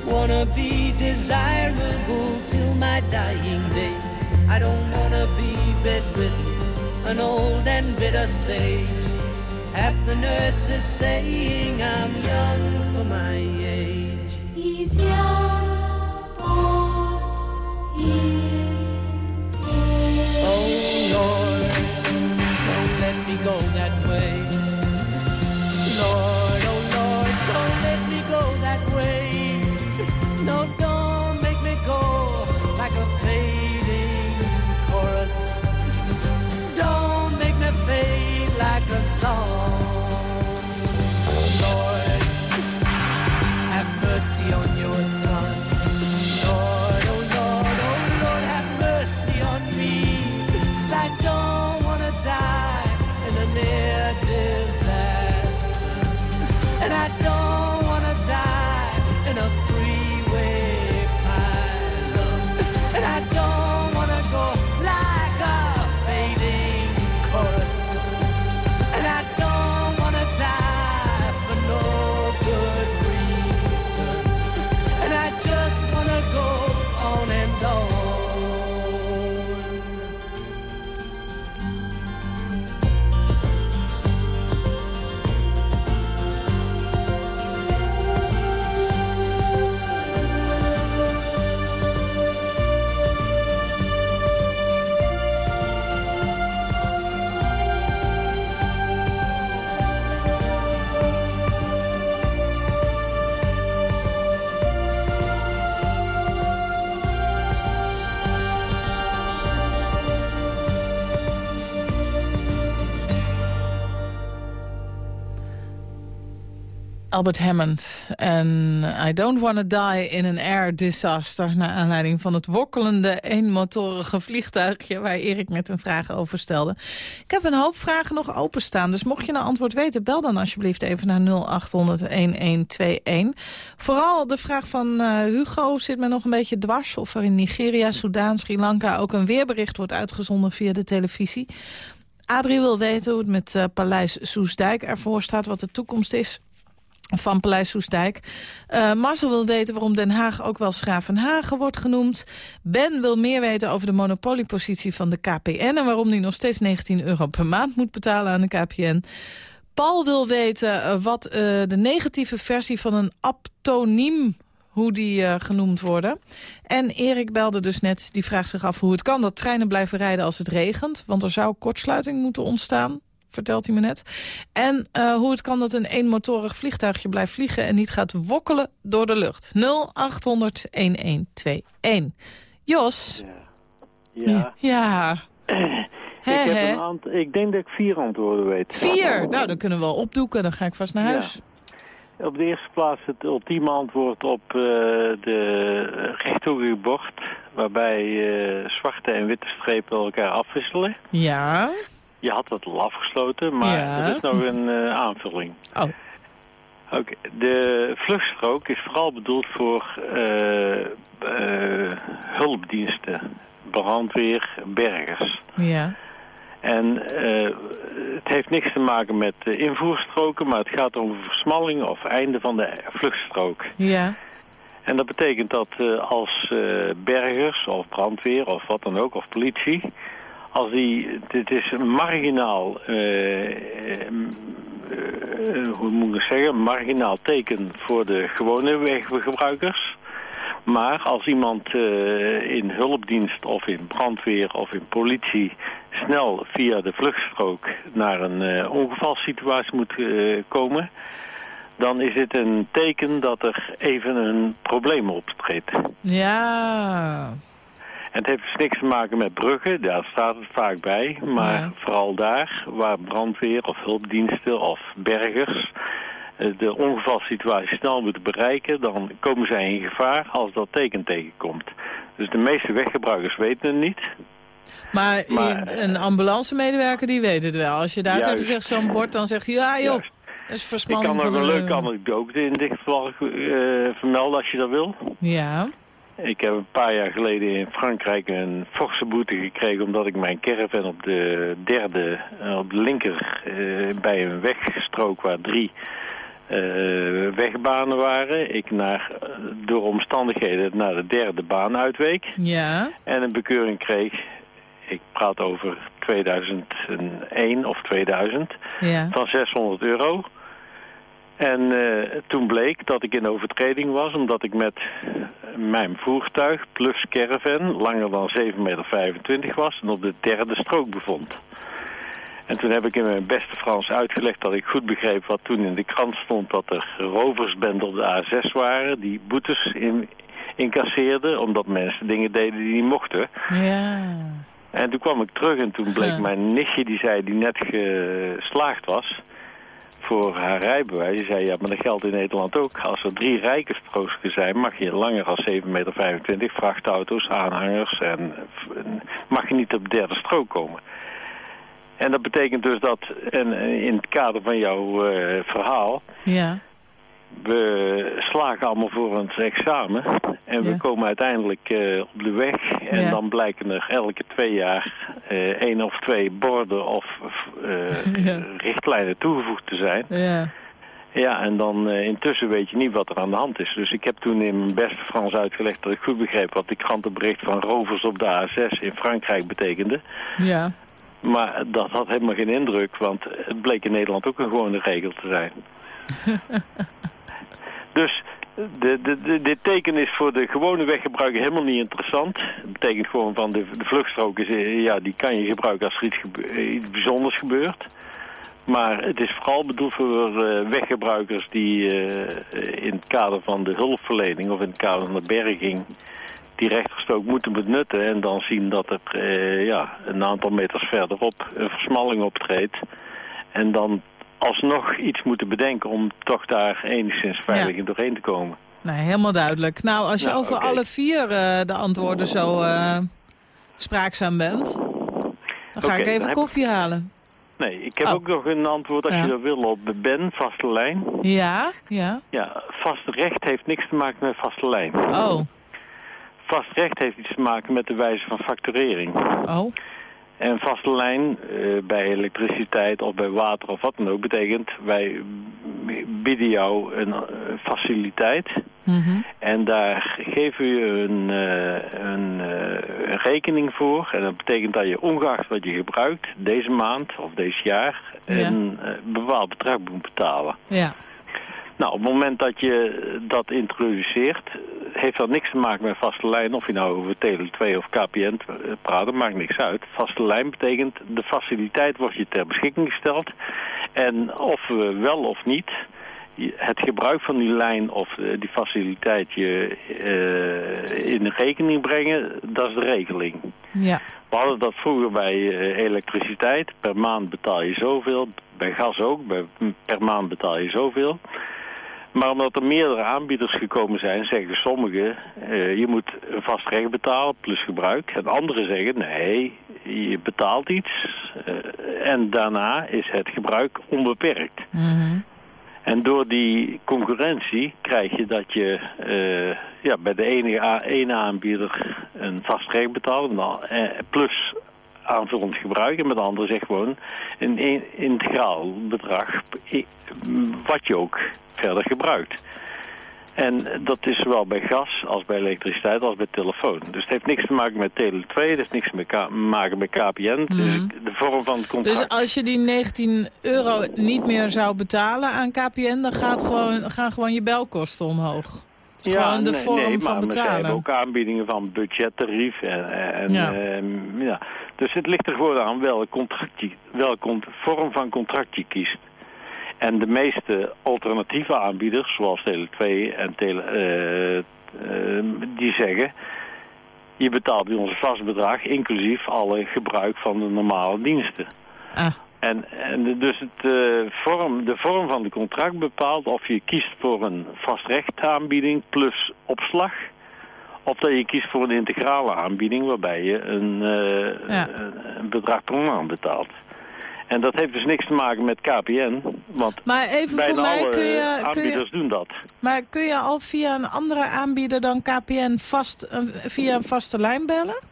Wanna be desirable till my dying day. I don't wanna be bedridden, an old and bitter sage. Half the nurses saying I'm young for my age. He's young Albert Hammond. En I don't wanna die in an air disaster... naar aanleiding van het wokkelende eenmotorige vliegtuigje... waar Erik net een vraag over stelde. Ik heb een hoop vragen nog openstaan. Dus mocht je een antwoord weten, bel dan alsjeblieft even naar 0800-1121. Vooral de vraag van eh, Hugo zit me nog een beetje dwars... of er in Nigeria, Soudaan, Sri Lanka ook een weerbericht wordt uitgezonden via de televisie. Adrie wil weten hoe het met uh, Paleis Soesdijk ervoor staat, wat de toekomst is van Paleis Soesdijk. Uh, Marcel wil weten waarom Den Haag ook wel Schravenhagen wordt genoemd. Ben wil meer weten over de monopoliepositie van de KPN... en waarom die nog steeds 19 euro per maand moet betalen aan de KPN. Paul wil weten uh, wat uh, de negatieve versie van een aptoniem hoe die genoemd worden. En Erik belde dus net, die vraagt zich af hoe het kan... dat treinen blijven rijden als het regent. Want er zou kortsluiting moeten ontstaan vertelt hij me net. En uh, hoe het kan dat een eenmotorig vliegtuigje blijft vliegen... en niet gaat wokkelen door de lucht. 0800-1121. Jos? Ja. Ja. ik, heb een ik denk dat ik vier antwoorden weet. Vier? Nou, dan kunnen we wel opdoeken. Dan ga ik vast naar huis. Ja. Op de eerste plaats het ultieme antwoord op uh, de rechthoekige bocht... waarbij uh, zwarte en witte strepen elkaar afwisselen. Ja. Je had het al afgesloten, maar ja. er is nog een uh, aanvulling. Oh. Oké, okay. de vluchtstrook is vooral bedoeld voor uh, uh, hulpdiensten, brandweer, bergers. Ja. En het heeft niks te maken met invoerstroken, maar het gaat om versmalling of einde van de vluchtstrook. Ja. En dat betekent dat als bergers of brandweer of wat dan ook, of politie als die, dit is een marginaal, uh, uh, hoe moet ik zeggen, marginaal teken voor de gewone weggebruikers. Maar als iemand in hulpdienst of in brandweer of in politie snel via de vluchtstrook naar een ongevalsituatie moet komen, dan is het een teken dat er even een probleem optreedt. Ja, het heeft dus niks te maken met bruggen, daar staat het vaak bij. Maar ja. vooral daar waar brandweer of hulpdiensten of bergers de ongevalsituatie snel moeten bereiken... dan komen zij in gevaar als dat teken tegenkomt. Dus de meeste weggebruikers weten het niet. Maar, maar een ambulancemedewerker die weet het wel. Als je daar tegen zegt zo'n bord, dan zeg je ja joh. Dat is versmalling Ik kan nog een leuke anekdote in dit geval uh, vermelden als je dat wil. Ja. Ik heb een paar jaar geleden in Frankrijk een forse boete gekregen... omdat ik mijn caravan op de derde, eh, op de linker... eh, bij een wegstrook waar drie eh, wegbanen waren... ik naar, door omstandigheden naar de derde baan uitweek... Ja. en een bekeuring kreeg... ik praat over 2001 of 2000 Ja. van 600 euro. En eh, toen bleek dat ik in overtreding was omdat ik met mijn voertuig plus caravan langer dan 7,25 meter was en op de derde strook bevond. En toen heb ik in mijn beste Frans uitgelegd dat ik goed begreep wat toen in de krant stond dat er roversbenden op de A6 waren die boetes in, incasseerden omdat mensen dingen deden die niet mochten. Ja. En toen kwam ik terug en toen bleek Ja. mijn nichtje, die zei die net geslaagd was voor haar rijbewijs. Die zei, ja, maar dat geldt in Nederland ook. Als er drie rijkerstroken zijn, mag je langer dan 7,25 meter vrachtauto's, aanhangers en mag je niet op de derde strook komen. En dat betekent dus dat, en in het kader van jouw eh, verhaal, Ja. we slagen allemaal voor een examen en we komen uiteindelijk eh, op de weg en Ja. dan blijken er elke twee jaar eh, één of twee borden of Ja. richtlijnen toegevoegd te zijn. Ja. Ja, en dan eh, intussen weet je niet wat er aan de hand is. Dus ik heb toen in mijn beste Frans uitgelegd dat ik goed begreep wat die krantenbericht van rovers op de A6 in Frankrijk betekende. Ja. Maar dat had helemaal geen indruk, want het bleek in Nederland ook een gewone regel te zijn. dus de, de, de, dit teken is voor de gewone weggebruiker helemaal niet interessant. Het betekent gewoon van de, de vluchtstrook is, eh, ja, die kan je gebruiken als er eh, iets bijzonders gebeurt. Maar het is vooral bedoeld voor eh, weggebruikers die in het kader van de hulpverlening of in het kader van de berging die rechterstrook moeten benutten en dan zien dat er ja, een aantal meters verderop een versmalling optreedt. En dan alsnog iets moeten bedenken om toch daar enigszins veilig Ja. doorheen te komen. Nee, helemaal duidelijk. Nou, als je Nou, over alle vier eh, de antwoorden zo eh, spraakzaam bent... dan ga ik even koffie halen. Nee, ik heb Oh. ook nog een antwoord als Ja. je dat wil op Ben, vaste lijn. Ja? Ja? Ja, vast recht heeft niks te maken met vaste lijn. Oh. Vast recht heeft iets te maken met de wijze van facturering. Oh. En vaste lijn eh, bij elektriciteit of bij water of wat dan ook betekent... wij bieden jou een eh, faciliteit Mhm. en daar geven we je een, eh, een, een rekening voor. En dat betekent dat je ongeacht wat je gebruikt deze maand of deze jaar... Ja. een bepaald bedrag moet betalen. Ja. Nou, op het moment dat je dat introduceert, heeft dat niks te maken met vaste lijn. Of je nou over Tele2 of KPN praat, dat maakt niks uit. Vaste lijn betekent, de faciliteit wordt je ter beschikking gesteld. En of we wel of niet het gebruik van die lijn of eh, die faciliteit je eh, in rekening brengen, dat is de regeling. Ja. We hadden dat vroeger bij eh, elektriciteit. Per maand betaal je zoveel. Bij gas ook. Bij, per maand betaal je zoveel. Maar omdat er meerdere aanbieders gekomen zijn, zeggen sommigen... eh, je moet een vast recht betalen plus gebruik. En anderen zeggen, nee, je betaalt iets. eh, en daarna is het gebruik onbeperkt. Mhm. En door die concurrentie krijg je dat je eh, ja, bij de ene, ene aanbieder een vast recht betaalt, plus aanvullend gebruik. En met de andere zegt gewoon een in- integraal bedrag wat je ook verder gebruikt. En dat is zowel bij gas als bij elektriciteit als bij telefoon. Dus het heeft niks te maken met Tele2, het heeft niks te maken met KPN. Dus de vorm van het contract... Dus als je die 19 euro niet meer zou betalen aan KPN... dan gaat gewoon, gaan gewoon je belkosten omhoog. Gewoon de nee, vorm nee, van maar, maar ze betalen. hebben ook aanbiedingen van budgettarief. En, en, Ja. ehm, ja. Dus het ligt er gewoon aan welke, contract je, welke vorm van contract je kiest. En de meeste alternatieve aanbieders, zoals Tele2 en Tele, eh, eh, die zeggen... je betaalt bij ons een vast bedrag, inclusief alle gebruik van de normale diensten. Ah, En, en dus het, eh, vorm, de vorm van de contract bepaalt of je kiest voor een vastrechtaanbieding plus opslag. Of dat je kiest voor een integrale aanbieding waarbij je een, eh, Ja. een, een bedrag per maand betaalt. En dat heeft dus niks te maken met KPN, want Maar even voor mij, alle kun je, kun aanbieders je, doen dat. maar kun je al via een andere aanbieder dan KPN vast, een- via een vaste lijn bellen?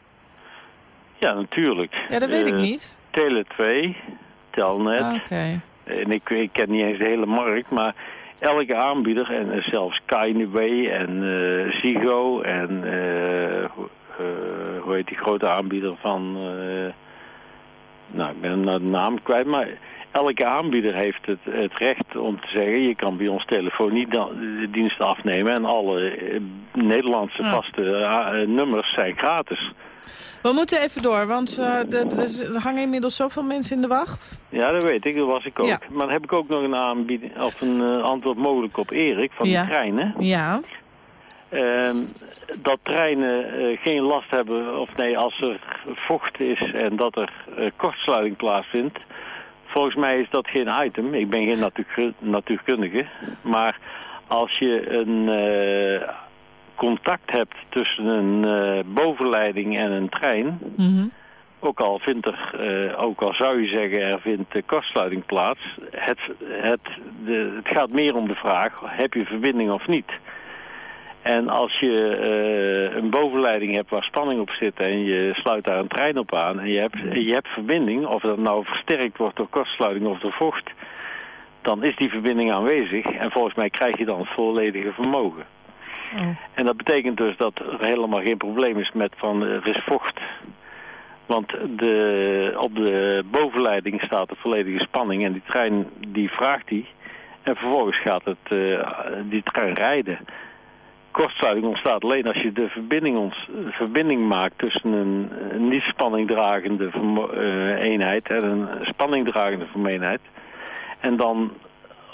Ja, natuurlijk. Ja, dat weet ik Eh, niet. Tele 2, Telnet, Ah, Oké. en ik, ik ken niet eens de hele markt, maar elke aanbieder, en eh, zelfs Skyway en eh Ziggo en eh, hoe- hoe heet die grote aanbieder van, nou ik ben nou de naam kwijt, maar elke aanbieder heeft het, het recht om te zeggen, je kan bij ons telefoniediensten afnemen en alle Nederlandse Ja. vaste nummers zijn gratis. We moeten even door, want eh, er- hangen inmiddels zoveel mensen in de wacht. Ja, dat weet ik. Dat was ik ook. Ja. Maar dan heb ik ook nog een aanbieding of een eh, antwoord mogelijk op Erik van Ja. de treinen. Ja. Ehm, dat treinen eh, geen last hebben, of nee, als er vocht is en dat er kortsluiting plaatsvindt. Volgens mij is dat geen item. Ik ben geen natuurku- natuurkundige. Maar als je een contact hebt tussen een eh, bovenleiding en een trein... Mhm. Ook al, vindt er, eh, ook al zou je zeggen er vindt de kortsluiting plaats, het, het, de, het gaat meer om de vraag, heb je verbinding of niet? En als je eh, een bovenleiding hebt waar spanning op zit en je sluit daar een trein op aan en je hebt, je hebt verbinding, of dat nou versterkt wordt door kortsluiting of door vocht, dan is die verbinding aanwezig en volgens mij krijg je dan het volledige vermogen. En dat betekent dus dat er helemaal geen probleem is met van eh, er is vocht. Want de, op de bovenleiding staat de volledige spanning en die trein die vraagt die. En vervolgens gaat het, eh, die trein rijden. Kortsluiting ontstaat alleen als je de verbinding, ons, verbinding maakt tussen een, niet spanningdragende eh, eenheid en een spanningdragende vermeenheid. En dan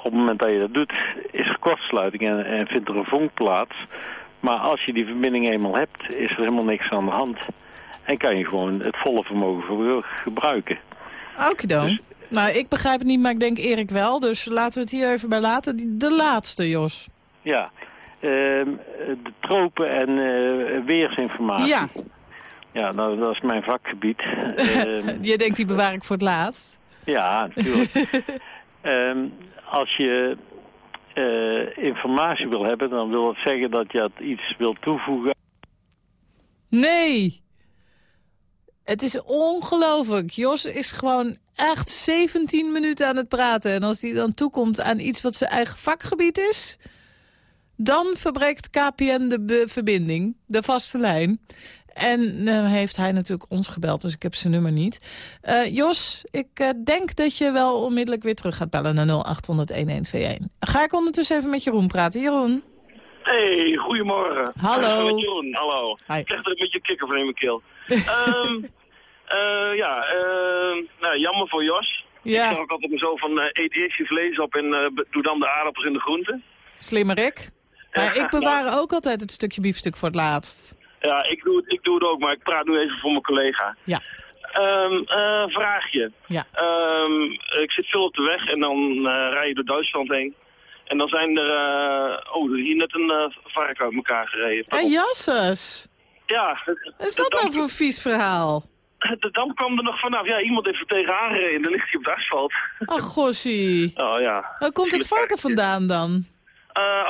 op het moment dat je dat doet, is er kortsluiting en, en vindt er een vonk plaats. Maar als je die verbinding eenmaal hebt, is er helemaal niks aan de hand. En kan je gewoon het volle vermogen voor gebruiken. Okido. Dus- Nou, ik begrijp het niet, maar ik denk Erik wel. Dus laten we het hier even bij laten. De laatste, Jos. Ja, ehm, de tropen en eh, weersinformatie. Ja. Ja, nou, dat is mijn vakgebied. Ehm, Je denkt, die bewaar ik voor het laatst. ja, natuurlijk. Ehm, als je eh, informatie wil hebben, dan wil dat zeggen dat je dat iets wil toevoegen. Nee! Het is ongelooflijk. Jos is gewoon echt 17 minuten aan het praten. En als hij dan toekomt aan iets wat zijn eigen vakgebied is... dan verbreekt KPN de verbinding, de vaste lijn. En dan heeft hij natuurlijk ons gebeld, dus ik heb zijn nummer niet. Eh, Jos, ik eh, denk dat je wel onmiddellijk weer terug gaat bellen naar 0800-1121. Ga ik ondertussen even met Jeroen praten. Jeroen? Hey, goedemorgen. Hallo. Met Jeroen, hallo. Hi. Ik krijg er een beetje kikker van in mijn keel. Ehm eh, ja, ehm, nou, jammer voor Jos. Ja. Ik zeg ook altijd maar zo van, eet eerst je vlees op en doe dan de aardappels in de groenten. Slimmerik. Maar Ja, ik bewaar ook altijd het stukje biefstuk voor het laatst. Ja, ik doe, het, ik doe het ook, maar ik praat nu even voor mijn collega. Ja. Eh, vraagje. Ja. Ehm, ik zit veel op de weg en dan eh, rij je door Duitsland heen. En dan zijn er, eh, oh, hier net een eh vark uit elkaar gereden. En jasses. Ja. Is dat nou voor een vies verhaal? De dam kwam er nog vanaf. Ja, iemand heeft er tegenaan gereden. Dan ligt hij op het asfalt. Ach, gossie. Oh ja. Waar komt het varken vandaan dan?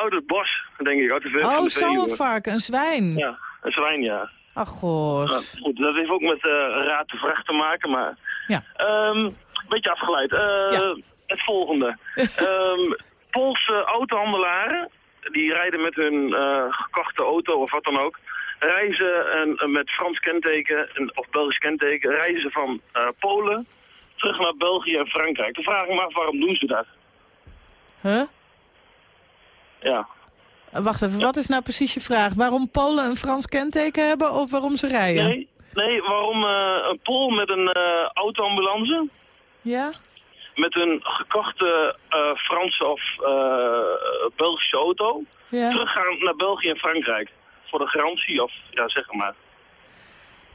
Uit het bos, denk ik. Uit de Oh, de zo'n varken, een zwijn. Ja, een zwijn, ja. Ach, gos. Nou, goed, dat heeft ook met eh raad de vracht te maken, maar... Ja. Ehm beetje afgeleid. Eh, Ja. Het volgende. Ehm Poolse autohandelaren, die rijden met hun eh, gekochte auto of wat dan ook... reizen en, met Frans kenteken en, of Belgisch kenteken... reizen van Polen terug naar België en Frankrijk. Dan vraag ik me af, waarom doen ze dat? Huh? Ja. Wacht even, wat is nou precies je vraag? Waarom Polen een Frans kenteken hebben of waarom ze rijden? Nee, nee waarom eh, een Pool met een eh, autoambulance... Ja? met een gekochte eh, Franse of Belgische auto Ja. teruggaan naar België en Frankrijk. Voor de garantie of, ja, zeg maar.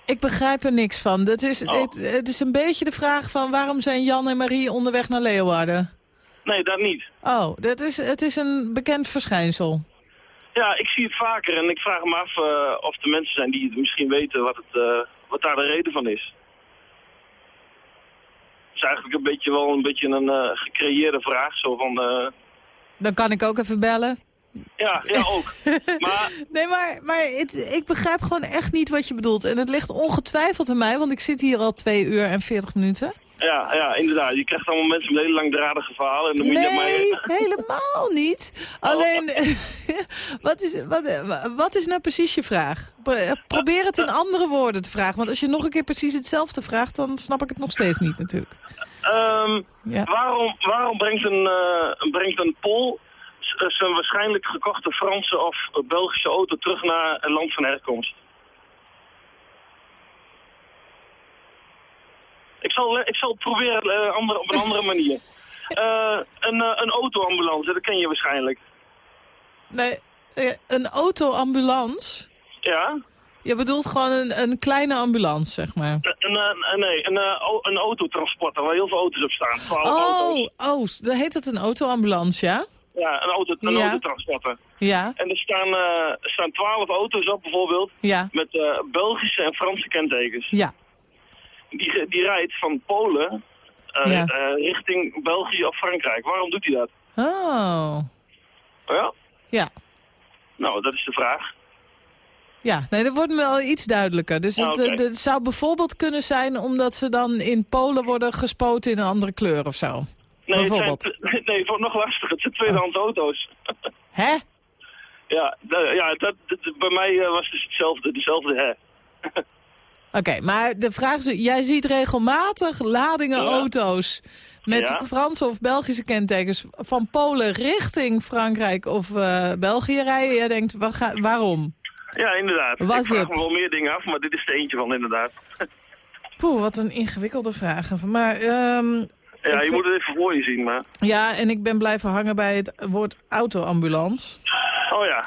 Ik begrijp er niks van. Het is, Oh. het, het is een beetje de vraag van waarom zijn Jan en Marie onderweg naar Leeuwarden? Nee, dat niet. Oh, dat is, het is een bekend verschijnsel. Ja, ik zie het vaker en ik vraag me af eh, of er mensen zijn die het misschien weten wat, het, eh, wat daar de reden van is. eigenlijk een beetje wel een beetje een eh, gecreëerde vraag. Zo van, Dan kan ik ook even bellen. ja, ja ook. maar Nee, maar, maar het, ik begrijp gewoon echt niet wat je bedoelt. En het ligt ongetwijfeld aan mij, want ik zit hier al twee uur en veertig minuten. Ja, ja, inderdaad. Je krijgt allemaal mensen met hele langdradige verhalen. En dan moet je Nee, mij... helemaal niet. Alleen, wat, is, wat, wat is nou precies je vraag? Pro- Probeer het in andere woorden te vragen. Want als je nog een keer precies hetzelfde vraagt, dan snap ik het nog steeds niet natuurlijk. Ehm, Ja. waarom, waarom brengt een, eh, brengt een Pool eh, zijn waarschijnlijk gekochte Franse of Belgische auto terug naar het land van herkomst? Ik zal, eh, ik zal het proberen eh, op een andere manier. Eh, een, een autoambulance, dat ken je waarschijnlijk. Nee, een autoambulance? Ja? Je bedoelt gewoon een, een kleine ambulance, zeg maar. Een, nee, een, een autotransporter waar heel veel auto's op staan. 12 auto's. Oh, oh, dan heet het een autoambulance, ja? Ja, een, auto, een Ja. autotransporter. Ja, En er staan, er staan 12 auto's op bijvoorbeeld. ja, Met Belgische en Franse kentekens. ja. Die, die rijdt van Polen eh, Ja. eh, richting België of Frankrijk. Waarom doet hij dat? Oh, Ja? ja. Nou, dat is de vraag. Ja, nee, dat wordt me wel iets duidelijker. Dus het, eh, het zou bijvoorbeeld kunnen zijn omdat ze dan in Polen worden gespoten in een andere kleur of zo. Nee, het Bijvoorbeeld. zijn, nee, het wordt nog lastiger. Het zijn tweedehands auto's. Hè? Ja, ja dat, dat- bij mij was dus hetzelfde, dezelfde hè. Oké, maar de vraag is, jij ziet regelmatig ladingen Ja. auto's met Ja. Franse of Belgische kentekens van Polen richting Frankrijk of eh, België rijden. Jij denkt, wat ga, waarom? Ja, inderdaad. Was ik vraag me wel meer dingen af, maar dit is er eentje van inderdaad. Poeh, wat een ingewikkelde vraag. Maar ehm, Ja, je moet het even voor je zien, maar... ja, en ik ben blijven hangen bij het woord autoambulance. Oh ja.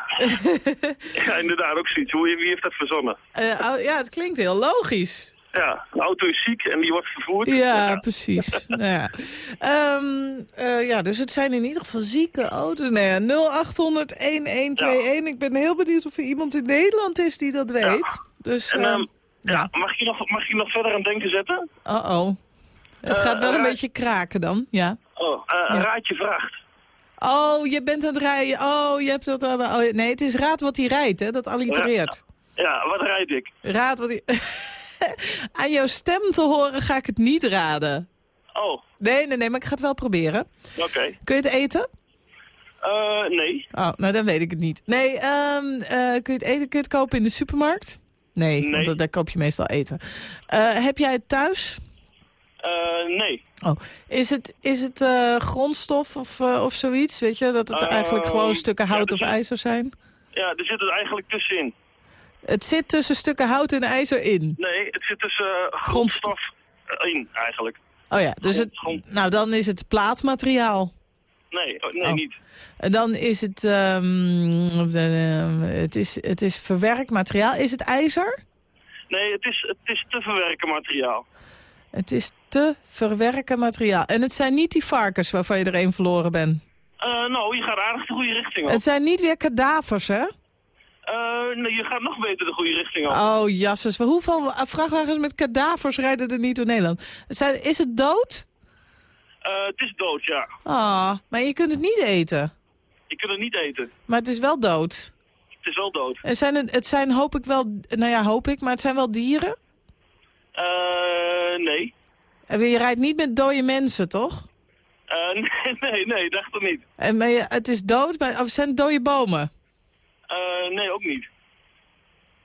ja, inderdaad, ook zoiets. Hoe, wie heeft dat verzonnen? Eh, au- ja, het klinkt heel logisch. Ja, de auto is ziek en die wordt vervoerd. Ja, precies. nou ja. Ehm, eh, ja, dus het zijn in ieder geval zieke auto's. Nou ja, 0800-1121. Ik ben heel benieuwd of er iemand in Nederland is die dat weet. Dus, En, ehm, ehm, ja. mag je, nog, mag je nog verder aan denken zetten? Uh-oh. Het Eh, gaat wel een raad- beetje kraken dan, ja. Oh, eh, Ja. raad je vraagt. Oh, je bent aan het rijden. Oh, je hebt dat... al- Oh, nee, het is raad wat hij rijdt, hè. Dat allitereert. Ja, wat rijd ik? Raad wat hij... aan jouw stem te horen ga ik het niet raden. Oh, Nee, nee, nee, maar ik ga het wel proberen. oké. Kun je het eten? Eh, nee. Oh, nou dan weet ik het niet. Nee, ehm, eh, kun je het eten kun je het kopen in de supermarkt? Nee, Nee. want dat- daar koop je meestal eten. Eh, heb jij het thuis? Eh, nee. Oh, is het, is het eh, grondstof of, eh, of zoiets? Weet je, dat het Ehm, eigenlijk gewoon stukken hout of zit- ijzer zijn? Ja, er zit het eigenlijk tussenin. Het zit tussen stukken hout en ijzer in. Nee, het zit tussen grondstof in, eigenlijk. Oh ja, dus het, nou dan is het plaatmateriaal. Nee, oh, nee, Oh. niet. En dan is het, ehm, de- het, is, het is verwerkt materiaal. Is het ijzer? Nee, het is, het is te verwerken materiaal. Het is te verwerken materiaal. En het zijn niet die varkens waarvan je er een verloren bent. Eh, nou, je gaat aardig de goede richting op. Het zijn niet weer kadavers, hè? Eh, nee, je gaat nog beter de goede richting op. Oh, jasses. Hoeveel vrachtwagens met kadavers rijden er niet door Nederland? Zijn, is het dood? Eh, het is dood, ja. Ah, maar je kunt het niet eten. Je kunt het niet eten. Maar het is wel dood. Het is wel dood. En zijn het, het zijn hoop ik wel... Nou ja, hoop ik, maar het zijn wel dieren? Eh, nee. En je rijdt niet met dode mensen, toch? Eh, nee, nee, nee, dacht er niet. En maar je- het is dood, maar, of zijn het dode bomen? Eh, nee, ook niet.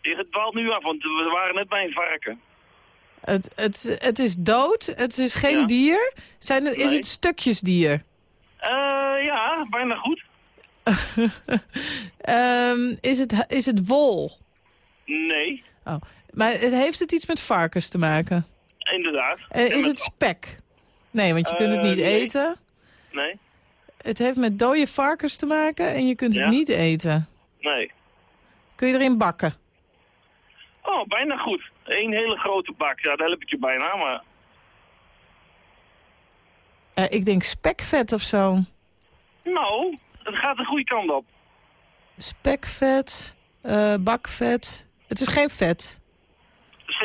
Je dwaalt nu af, want we waren net bij een varken. Het, het, het is dood, het is geen Ja. dier. Zijn het, is Nee. het stukjesdier? Eh, ja, bijna goed. Ehm, is, het, is het wol? Nee, Oh. Maar het, heeft het iets met varkens te maken? inderdaad. En En is het spek? Nee, want je kunt het Eh, niet nee. eten. Nee, Het heeft met dode varkens te maken en je kunt Ja. het niet eten. nee. Kun je erin bakken? Oh, bijna goed. Eén hele grote bak. Ja, daar heb ik je bijna, maar... Eh, ik denk spekvet of zo. Nou, het gaat de goede kant op. Spekvet, eh, bakvet. Het is geen vet.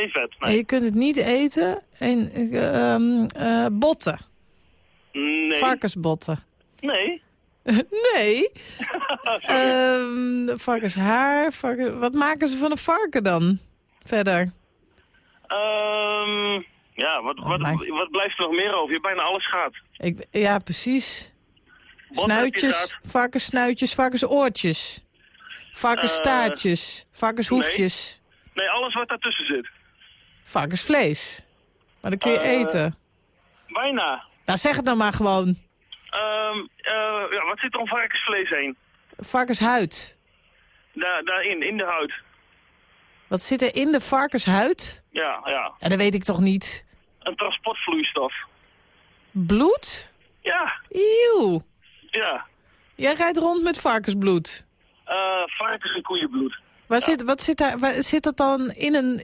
Het is geen vet, En nee. je kunt het niet eten eh, ehm, eh, botten. Nee. Varkensbotten. Nee. nee. Ehm, varkenshaar. Varken... Wat maken ze van een varken dan? Verder. Ehm, ja, wat, wat, mijn- wat blijft er nog meer over? Je hebt bijna alles gehad. Ik, ja, precies. Wat Snuitjes, varkenssnuitjes, varkensoortjes. Varkensstaartjes, varkenshoefjes, Nee, alles wat daartussen zit. Varkensvlees. Maar dat kun je Eh, eten. Bijna. Nou, zeg het nou maar gewoon. Ehm, eh, ja, wat zit er om varkensvlees heen? Varkenshuid. Daar, daarin, in de huid. Wat zit er in de varkenshuid? Ja, ja. Ja, dat weet ik toch niet. Een transportvloeistof. Bloed? Ja, Eeuw. ja. Jij rijdt rond met varkensbloed. Eh, varkens- en koeienbloed. Waar zit, wat zit, daar, waar zit dat dan in een...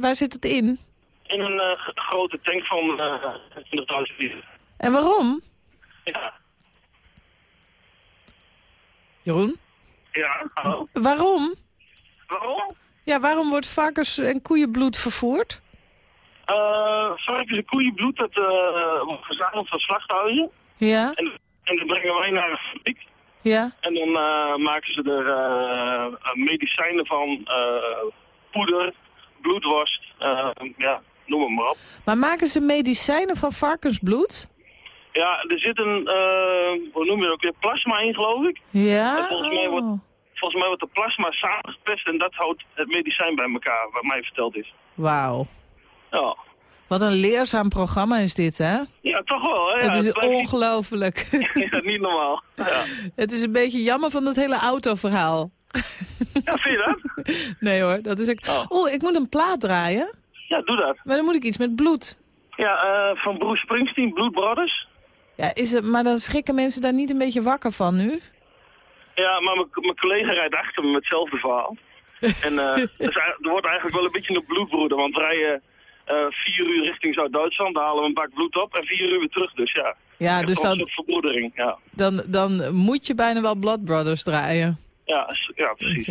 Waar zit het in? In een eh, grote tank van eh 20.000 liter. En waarom? Ja. Jeroen? Ja, hallo. Waarom? Waarom? Ja, waarom wordt varkens- en koeienbloed vervoerd? Eh, varkens- en koeienbloed, dat eh, wordt verzameld van slachthuizen. Ja, En, en dat brengen wij naar een fabriek. ja. En dan maken ze er medicijnen van, poeder, bloedworst, eh, ja, noem het maar op. Maar maken ze medicijnen van varkensbloed? Ja, er zit een, eh, hoe noem je dat ook weer, plasma in geloof ik. Ja. En volgens mij wordt-. Volgens mij wordt de plasma samengepest en dat houdt het medicijn bij elkaar, wat mij verteld is. Wauw. Ja, Wat een leerzaam programma is dit, hè? ja toch wel. Hè? het Ja, is niet- ongelooflijk. ja, niet normaal. Ja. het is een beetje jammer van dat hele autoverhaal. Ja, vind je dat? Nee hoor, dat is ook... Oh. Oeh, ik moet een plaat draaien. Ja, doe dat. Maar dan moet ik iets met bloed. Ja, eh, van Bruce Springsteen, Blood Brothers. Ja, is het, maar dan schrikken mensen daar niet een beetje wakker van nu? Ja, maar mijn- collega rijdt achter me met hetzelfde verhaal. En eh, er, er wordt eigenlijk wel een beetje een bloedbroeder, want rijden eh, vier uur richting Zuid-Duitsland, dan halen we een bak bloed op en vier uur weer terug. Dus ja, Ja, echt dus dan, verbroedering. Ja, dan, dan moet je bijna wel Blood Brothers draaien. Ja, ja precies.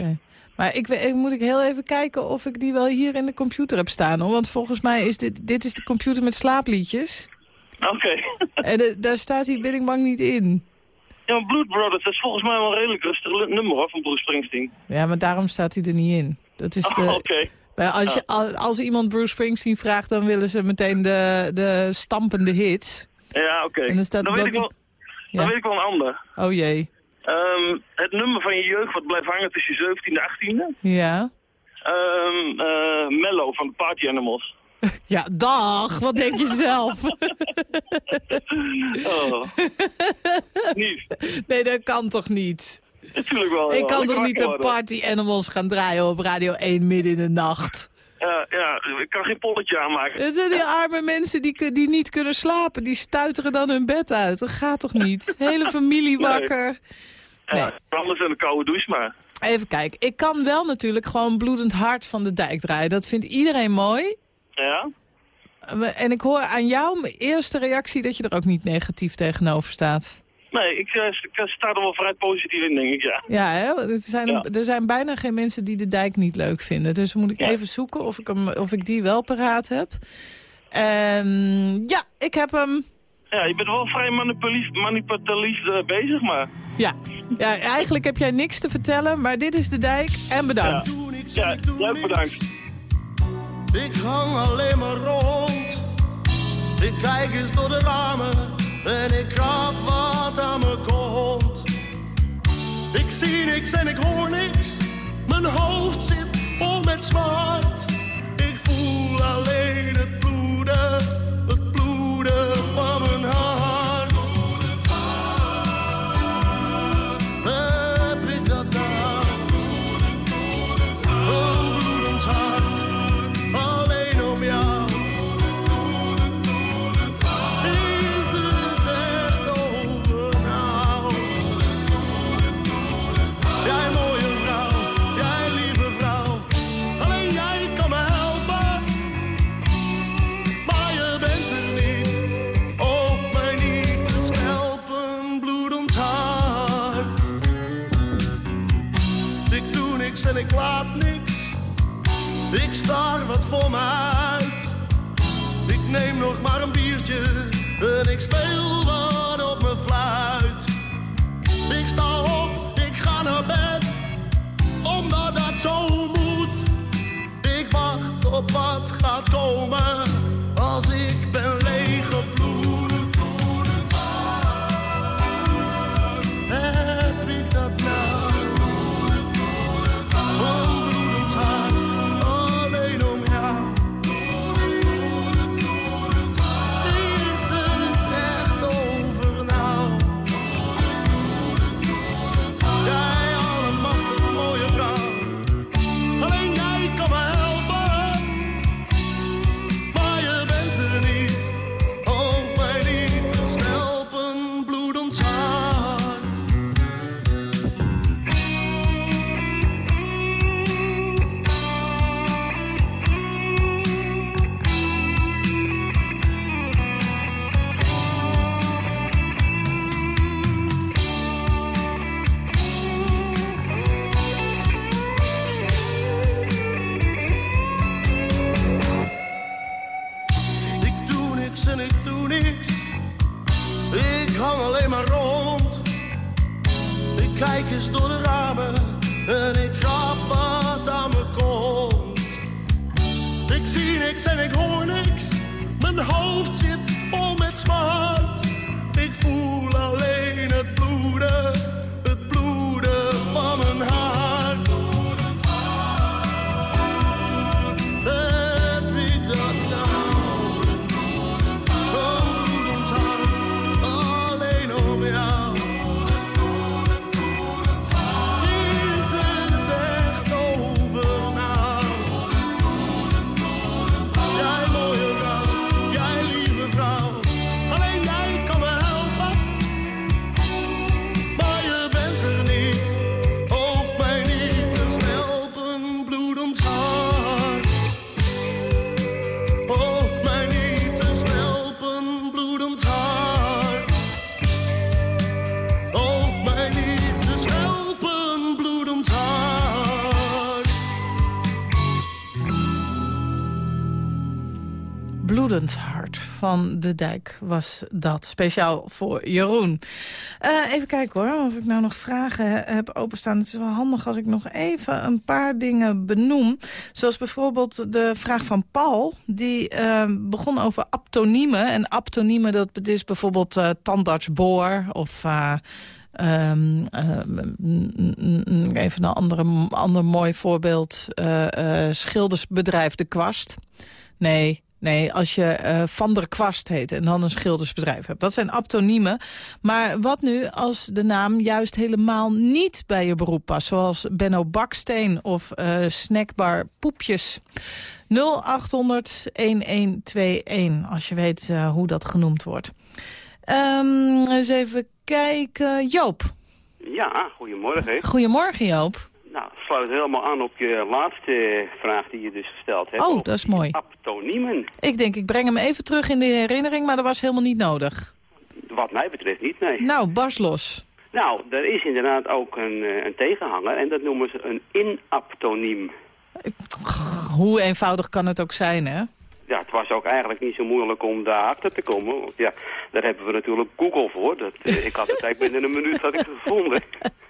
Maar ik, ik moet ik heel even kijken of ik die wel hier in de computer heb staan. Hoor. Want volgens mij is dit, dit is de computer met slaapliedjes. Oké. En daar staat die Bidding Bang niet in. ja, maar Blood Brothers, dat is volgens mij wel een redelijk rustig nummer hoor, van Bruce Springsteen. Ja, maar daarom staat hij er niet in. Dat is de, Oh, Oké. Maar als, je, al- als iemand Bruce Springsteen vraagt, dan willen ze meteen de, de stampende hits. Ja, oké. Dan staat Dan, weet ik wel- dan Ja. weet ik wel een ander. Oh jee. Ehm, het nummer van je jeugd wat blijft hangen tussen je 17e en 18e. Ja. Eh, Mellow van de Party Animals. Ja, dag. Wat denk je zelf? Oh. niet. nee, dat kan toch niet? Natuurlijk wel. Ik kan toch niet de. Party Animals gaan draaien op Radio 1 midden in de nacht? Ja, ja, ik kan geen polletje aanmaken. Het zijn die arme mensen die, die niet kunnen slapen. Die stuiteren dan hun bed uit. Dat gaat toch niet? Hele familie wakker. Nee. Ja, anders een koude douche, maar... Even kijken. Ik kan wel natuurlijk gewoon bloedend hart van de dijk draaien. Dat vindt iedereen mooi. Ja? En ik hoor aan jou mijn eerste reactie dat je er ook niet negatief tegenover staat. Nee, ik, eh, ik sta er wel vrij positief in, denk ik, ja. Ja, hè? Er, zijn, Ja. er zijn bijna geen mensen die de dijk niet leuk vinden. Dus moet ik Ja. even zoeken of ik, hem, of ik die wel paraat heb. En ja, ik heb hem. Ja, je bent wel vrij manipulatief, manipulatief eh, bezig, maar... Ja. ja, eigenlijk heb jij niks te vertellen, maar dit is de dijk. En bedankt. Ja, ook bedankt. Ik hang alleen maar rond. Ik kijk eens door de ramen en ik krap wat aan me komt. Ik zie niks en ik hoor niks. Mijn hoofd zit vol met smart. Ik voel alleen het bloeden, het bloeden van mijn hart. Niks. Ik staar wat voor me uit. Ik neem nog maar een biertje en ik speel wat op mijn fluit. Ik sta op, ik ga naar bed, omdat dat zo moet. Ik wacht op wat gaat komen als ik van de dijk was dat. Speciaal voor Jeroen. Eh, even kijken hoor, of ik nou nog vragen he- heb openstaan. Het is wel handig als ik nog even een paar dingen benoem. Zoals bijvoorbeeld de vraag van Paul. Die eh, begon over aptoniemen. En aptoniemen, dat is bijvoorbeeld eh tandarts Boor of... eh, ehm, even een andere, ander mooi voorbeeld. eh, schildersbedrijf De Kwast. Nee, nee, als je eh, Van der Kwast heet en dan een schildersbedrijf hebt. Dat zijn aptoniemen. Maar wat nu als de naam juist helemaal niet bij je beroep past? Zoals Benno Baksteen of eh, snackbar Poepjes. 0800-1121, als je weet eh, hoe dat genoemd wordt. Ehm, eens even kijken. Joop. Ja, goedemorgen. Goedemorgen, Joop. Nou, het sluit helemaal aan op je laatste vraag die je dus gesteld hebt. Oh, over dat is mooi. Aptoniemen. Ik denk, ik breng hem even terug in de herinnering, maar dat was helemaal niet nodig. Wat mij betreft niet, nee. Nou, barst los. Nou, er is inderdaad ook een, eh, een tegenhanger en dat noemen ze een inaptoniem. Hoe eenvoudig kan het ook zijn, hè? Ja, het was ook eigenlijk niet zo moeilijk om daarachter te komen. Want ja, daar hebben we natuurlijk Google voor. Dat, eh, ik had het eigenlijk binnen een minuut had ik het gevonden.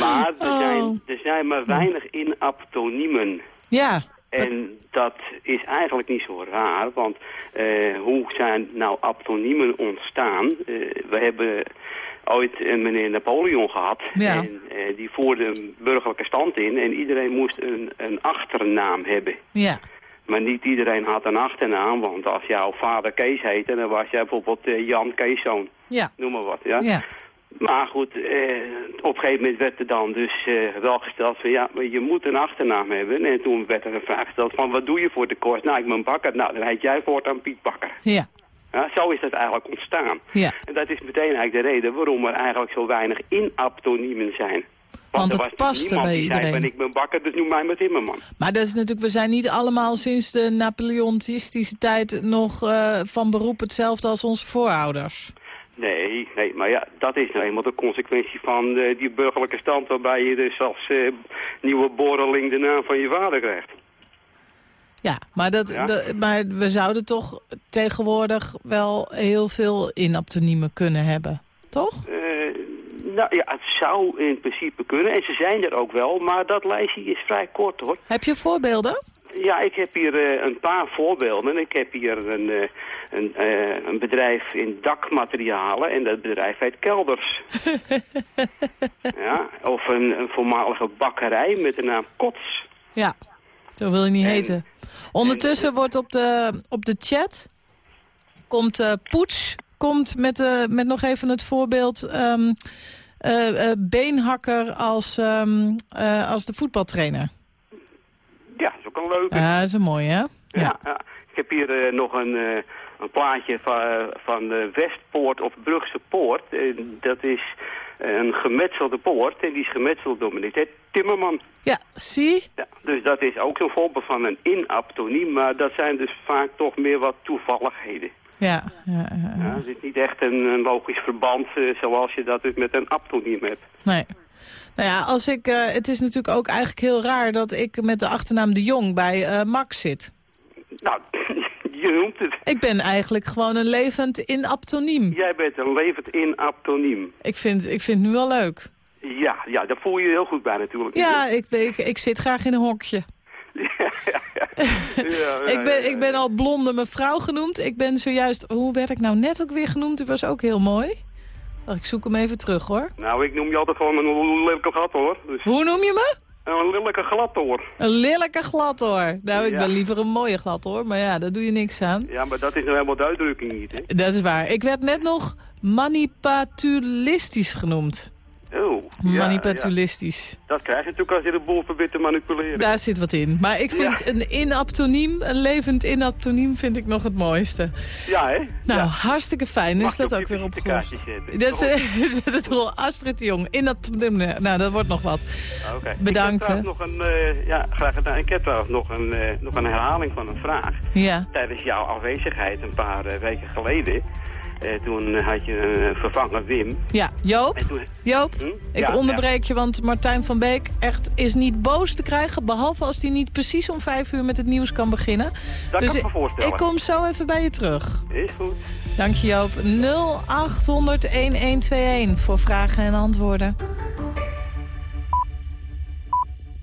Maar er, Oh. zijn, er zijn maar weinig inaptoniemen. Ja. En dat is eigenlijk niet zo raar, want eh, hoe zijn nou aptoniemen ontstaan? Eh, we hebben ooit een meneer Napoleon gehad. Ja. En eh, die voerde een burgerlijke stand in en iedereen moest een, een achternaam hebben. Ja. Maar niet iedereen had een achternaam, want als jouw vader Kees heette, dan was jij bijvoorbeeld eh, Jan Keeszoon. Ja. Noem maar wat, ja. Ja. Maar goed, eh, op een gegeven moment werd er dan dus eh, wel gesteld van ja, maar je moet een achternaam hebben. En toen werd er een vraag gesteld van wat doe je voor de kost? Nou, ik ben bakker. Nou, dan heet jij voortaan Piet Bakker. Ja. Ja, zo is dat eigenlijk ontstaan. Ja. En dat is meteen eigenlijk de reden waarom er eigenlijk zo weinig inaptoniemen zijn. Want er het dus paste niemand bij die zei iedereen. van ik ben bakker, dus noem mij maar Timmerman. Maar dat is natuurlijk, we zijn niet allemaal sinds de Napoleontistische tijd nog eh, van beroep hetzelfde als onze voorouders. Nee, nee, maar ja, dat is nou eenmaal de consequentie van eh, die burgerlijke stand... waarbij je dus als eh, nieuwe borreling de naam van je vader krijgt. Ja, maar, dat, Ja. maar we zouden toch tegenwoordig wel heel veel inaptoniemen kunnen hebben. Toch? Eh, nou ja, het zou in principe kunnen. En ze zijn er ook wel, maar dat lijstje is vrij kort hoor. Heb je voorbeelden? Ja, ik heb hier eh, een paar voorbeelden. Ik heb hier een, eh, een, eh, een bedrijf in dakmaterialen en dat bedrijf heet Kelders. ja, of een, een voormalige bakkerij met de naam Kots. Ja, zo wil je niet heten. Ondertussen wordt op de, op de chat... komt Poets komt met, met nog even het voorbeeld... eh, beenhakker als, ehm, eh, als de voetbaltrainer. Ja, dat is ook een leuke. Ja, dat is een mooie, hè? Ja. ja. Ik heb hier eh, nog een, eh, een plaatje van, van de Westpoort of Brugse Poort. En dat is een gemetselde poort en die is gemetseld door meneer Timmerman. Ja, zie? Ja, dus dat is ook zo'n voorbeeld van een inaptoniem, maar dat zijn dus vaak toch meer wat toevalligheden. Ja, ja, ja, er zit niet echt een, een logisch verband eh, zoals je dat dus met een aptoniem hebt. Nee. Nou ja, als ik, eh, het is natuurlijk ook eigenlijk heel raar dat ik met de achternaam De Jong bij eh, Max zit. Nou, je noemt het. Ik ben eigenlijk gewoon een levend inaptoniem. Jij bent een levend inaptoniem. Ik vind, ik vind het nu wel leuk. Ja, ja, daar voel je je heel goed bij natuurlijk. Ja, ik, ik, ik zit graag in een hokje. Ja, Ik ben, ik ben al blonde mevrouw genoemd. Ik ben zojuist... Hoe werd ik nou net ook weer genoemd? Die was ook heel mooi. Ik zoek hem even terug, hoor. Nou, ik noem je altijd gewoon een lelijke glad hoor. Dus Hoe noem je me? een lelijke glad hoor. Een lelijke glad, hoor. Nou, ik Ja. ben liever een mooie glad, hoor. Maar ja, daar doe je niks aan. Ja, maar dat is nou helemaal de uitdrukking niet, hè? Dat is waar. Ik werd net nog manipatulistisch genoemd. Oh, ja, ja. Dat krijg je natuurlijk als je de boel probeert te manipuleren. Daar zit wat in. Maar ik vind Ja. een inaptoniem, een levend inaptoniem, vind ik nog het mooiste. Ja, hè? Nou, hartstikke fijn. Mag is dat ook weer opgelost. Dat is, zet het erop. Astrid de Jong, inaptoniem. Nou, dat wordt nog wat. Oké. Bedankt, Ik heb nog een, eh, ja, graag gedaan. Ik heb trouwens nog een, eh, nog een herhaling van een vraag. Ja. Tijdens jouw afwezigheid een paar eh, weken geleden. Eh, toen had je een vervanger Wim. Ja, Joop, toen, Joop, Hm? ik Ja, onderbreek je, want Martijn van Beek echt is niet boos te krijgen, behalve als hij niet precies om vijf uur met het nieuws kan beginnen. Dat dus kan ik me voorstellen. ik kom zo even bij je terug. Is goed. Dank je Joop. 0800 1121 voor vragen en antwoorden.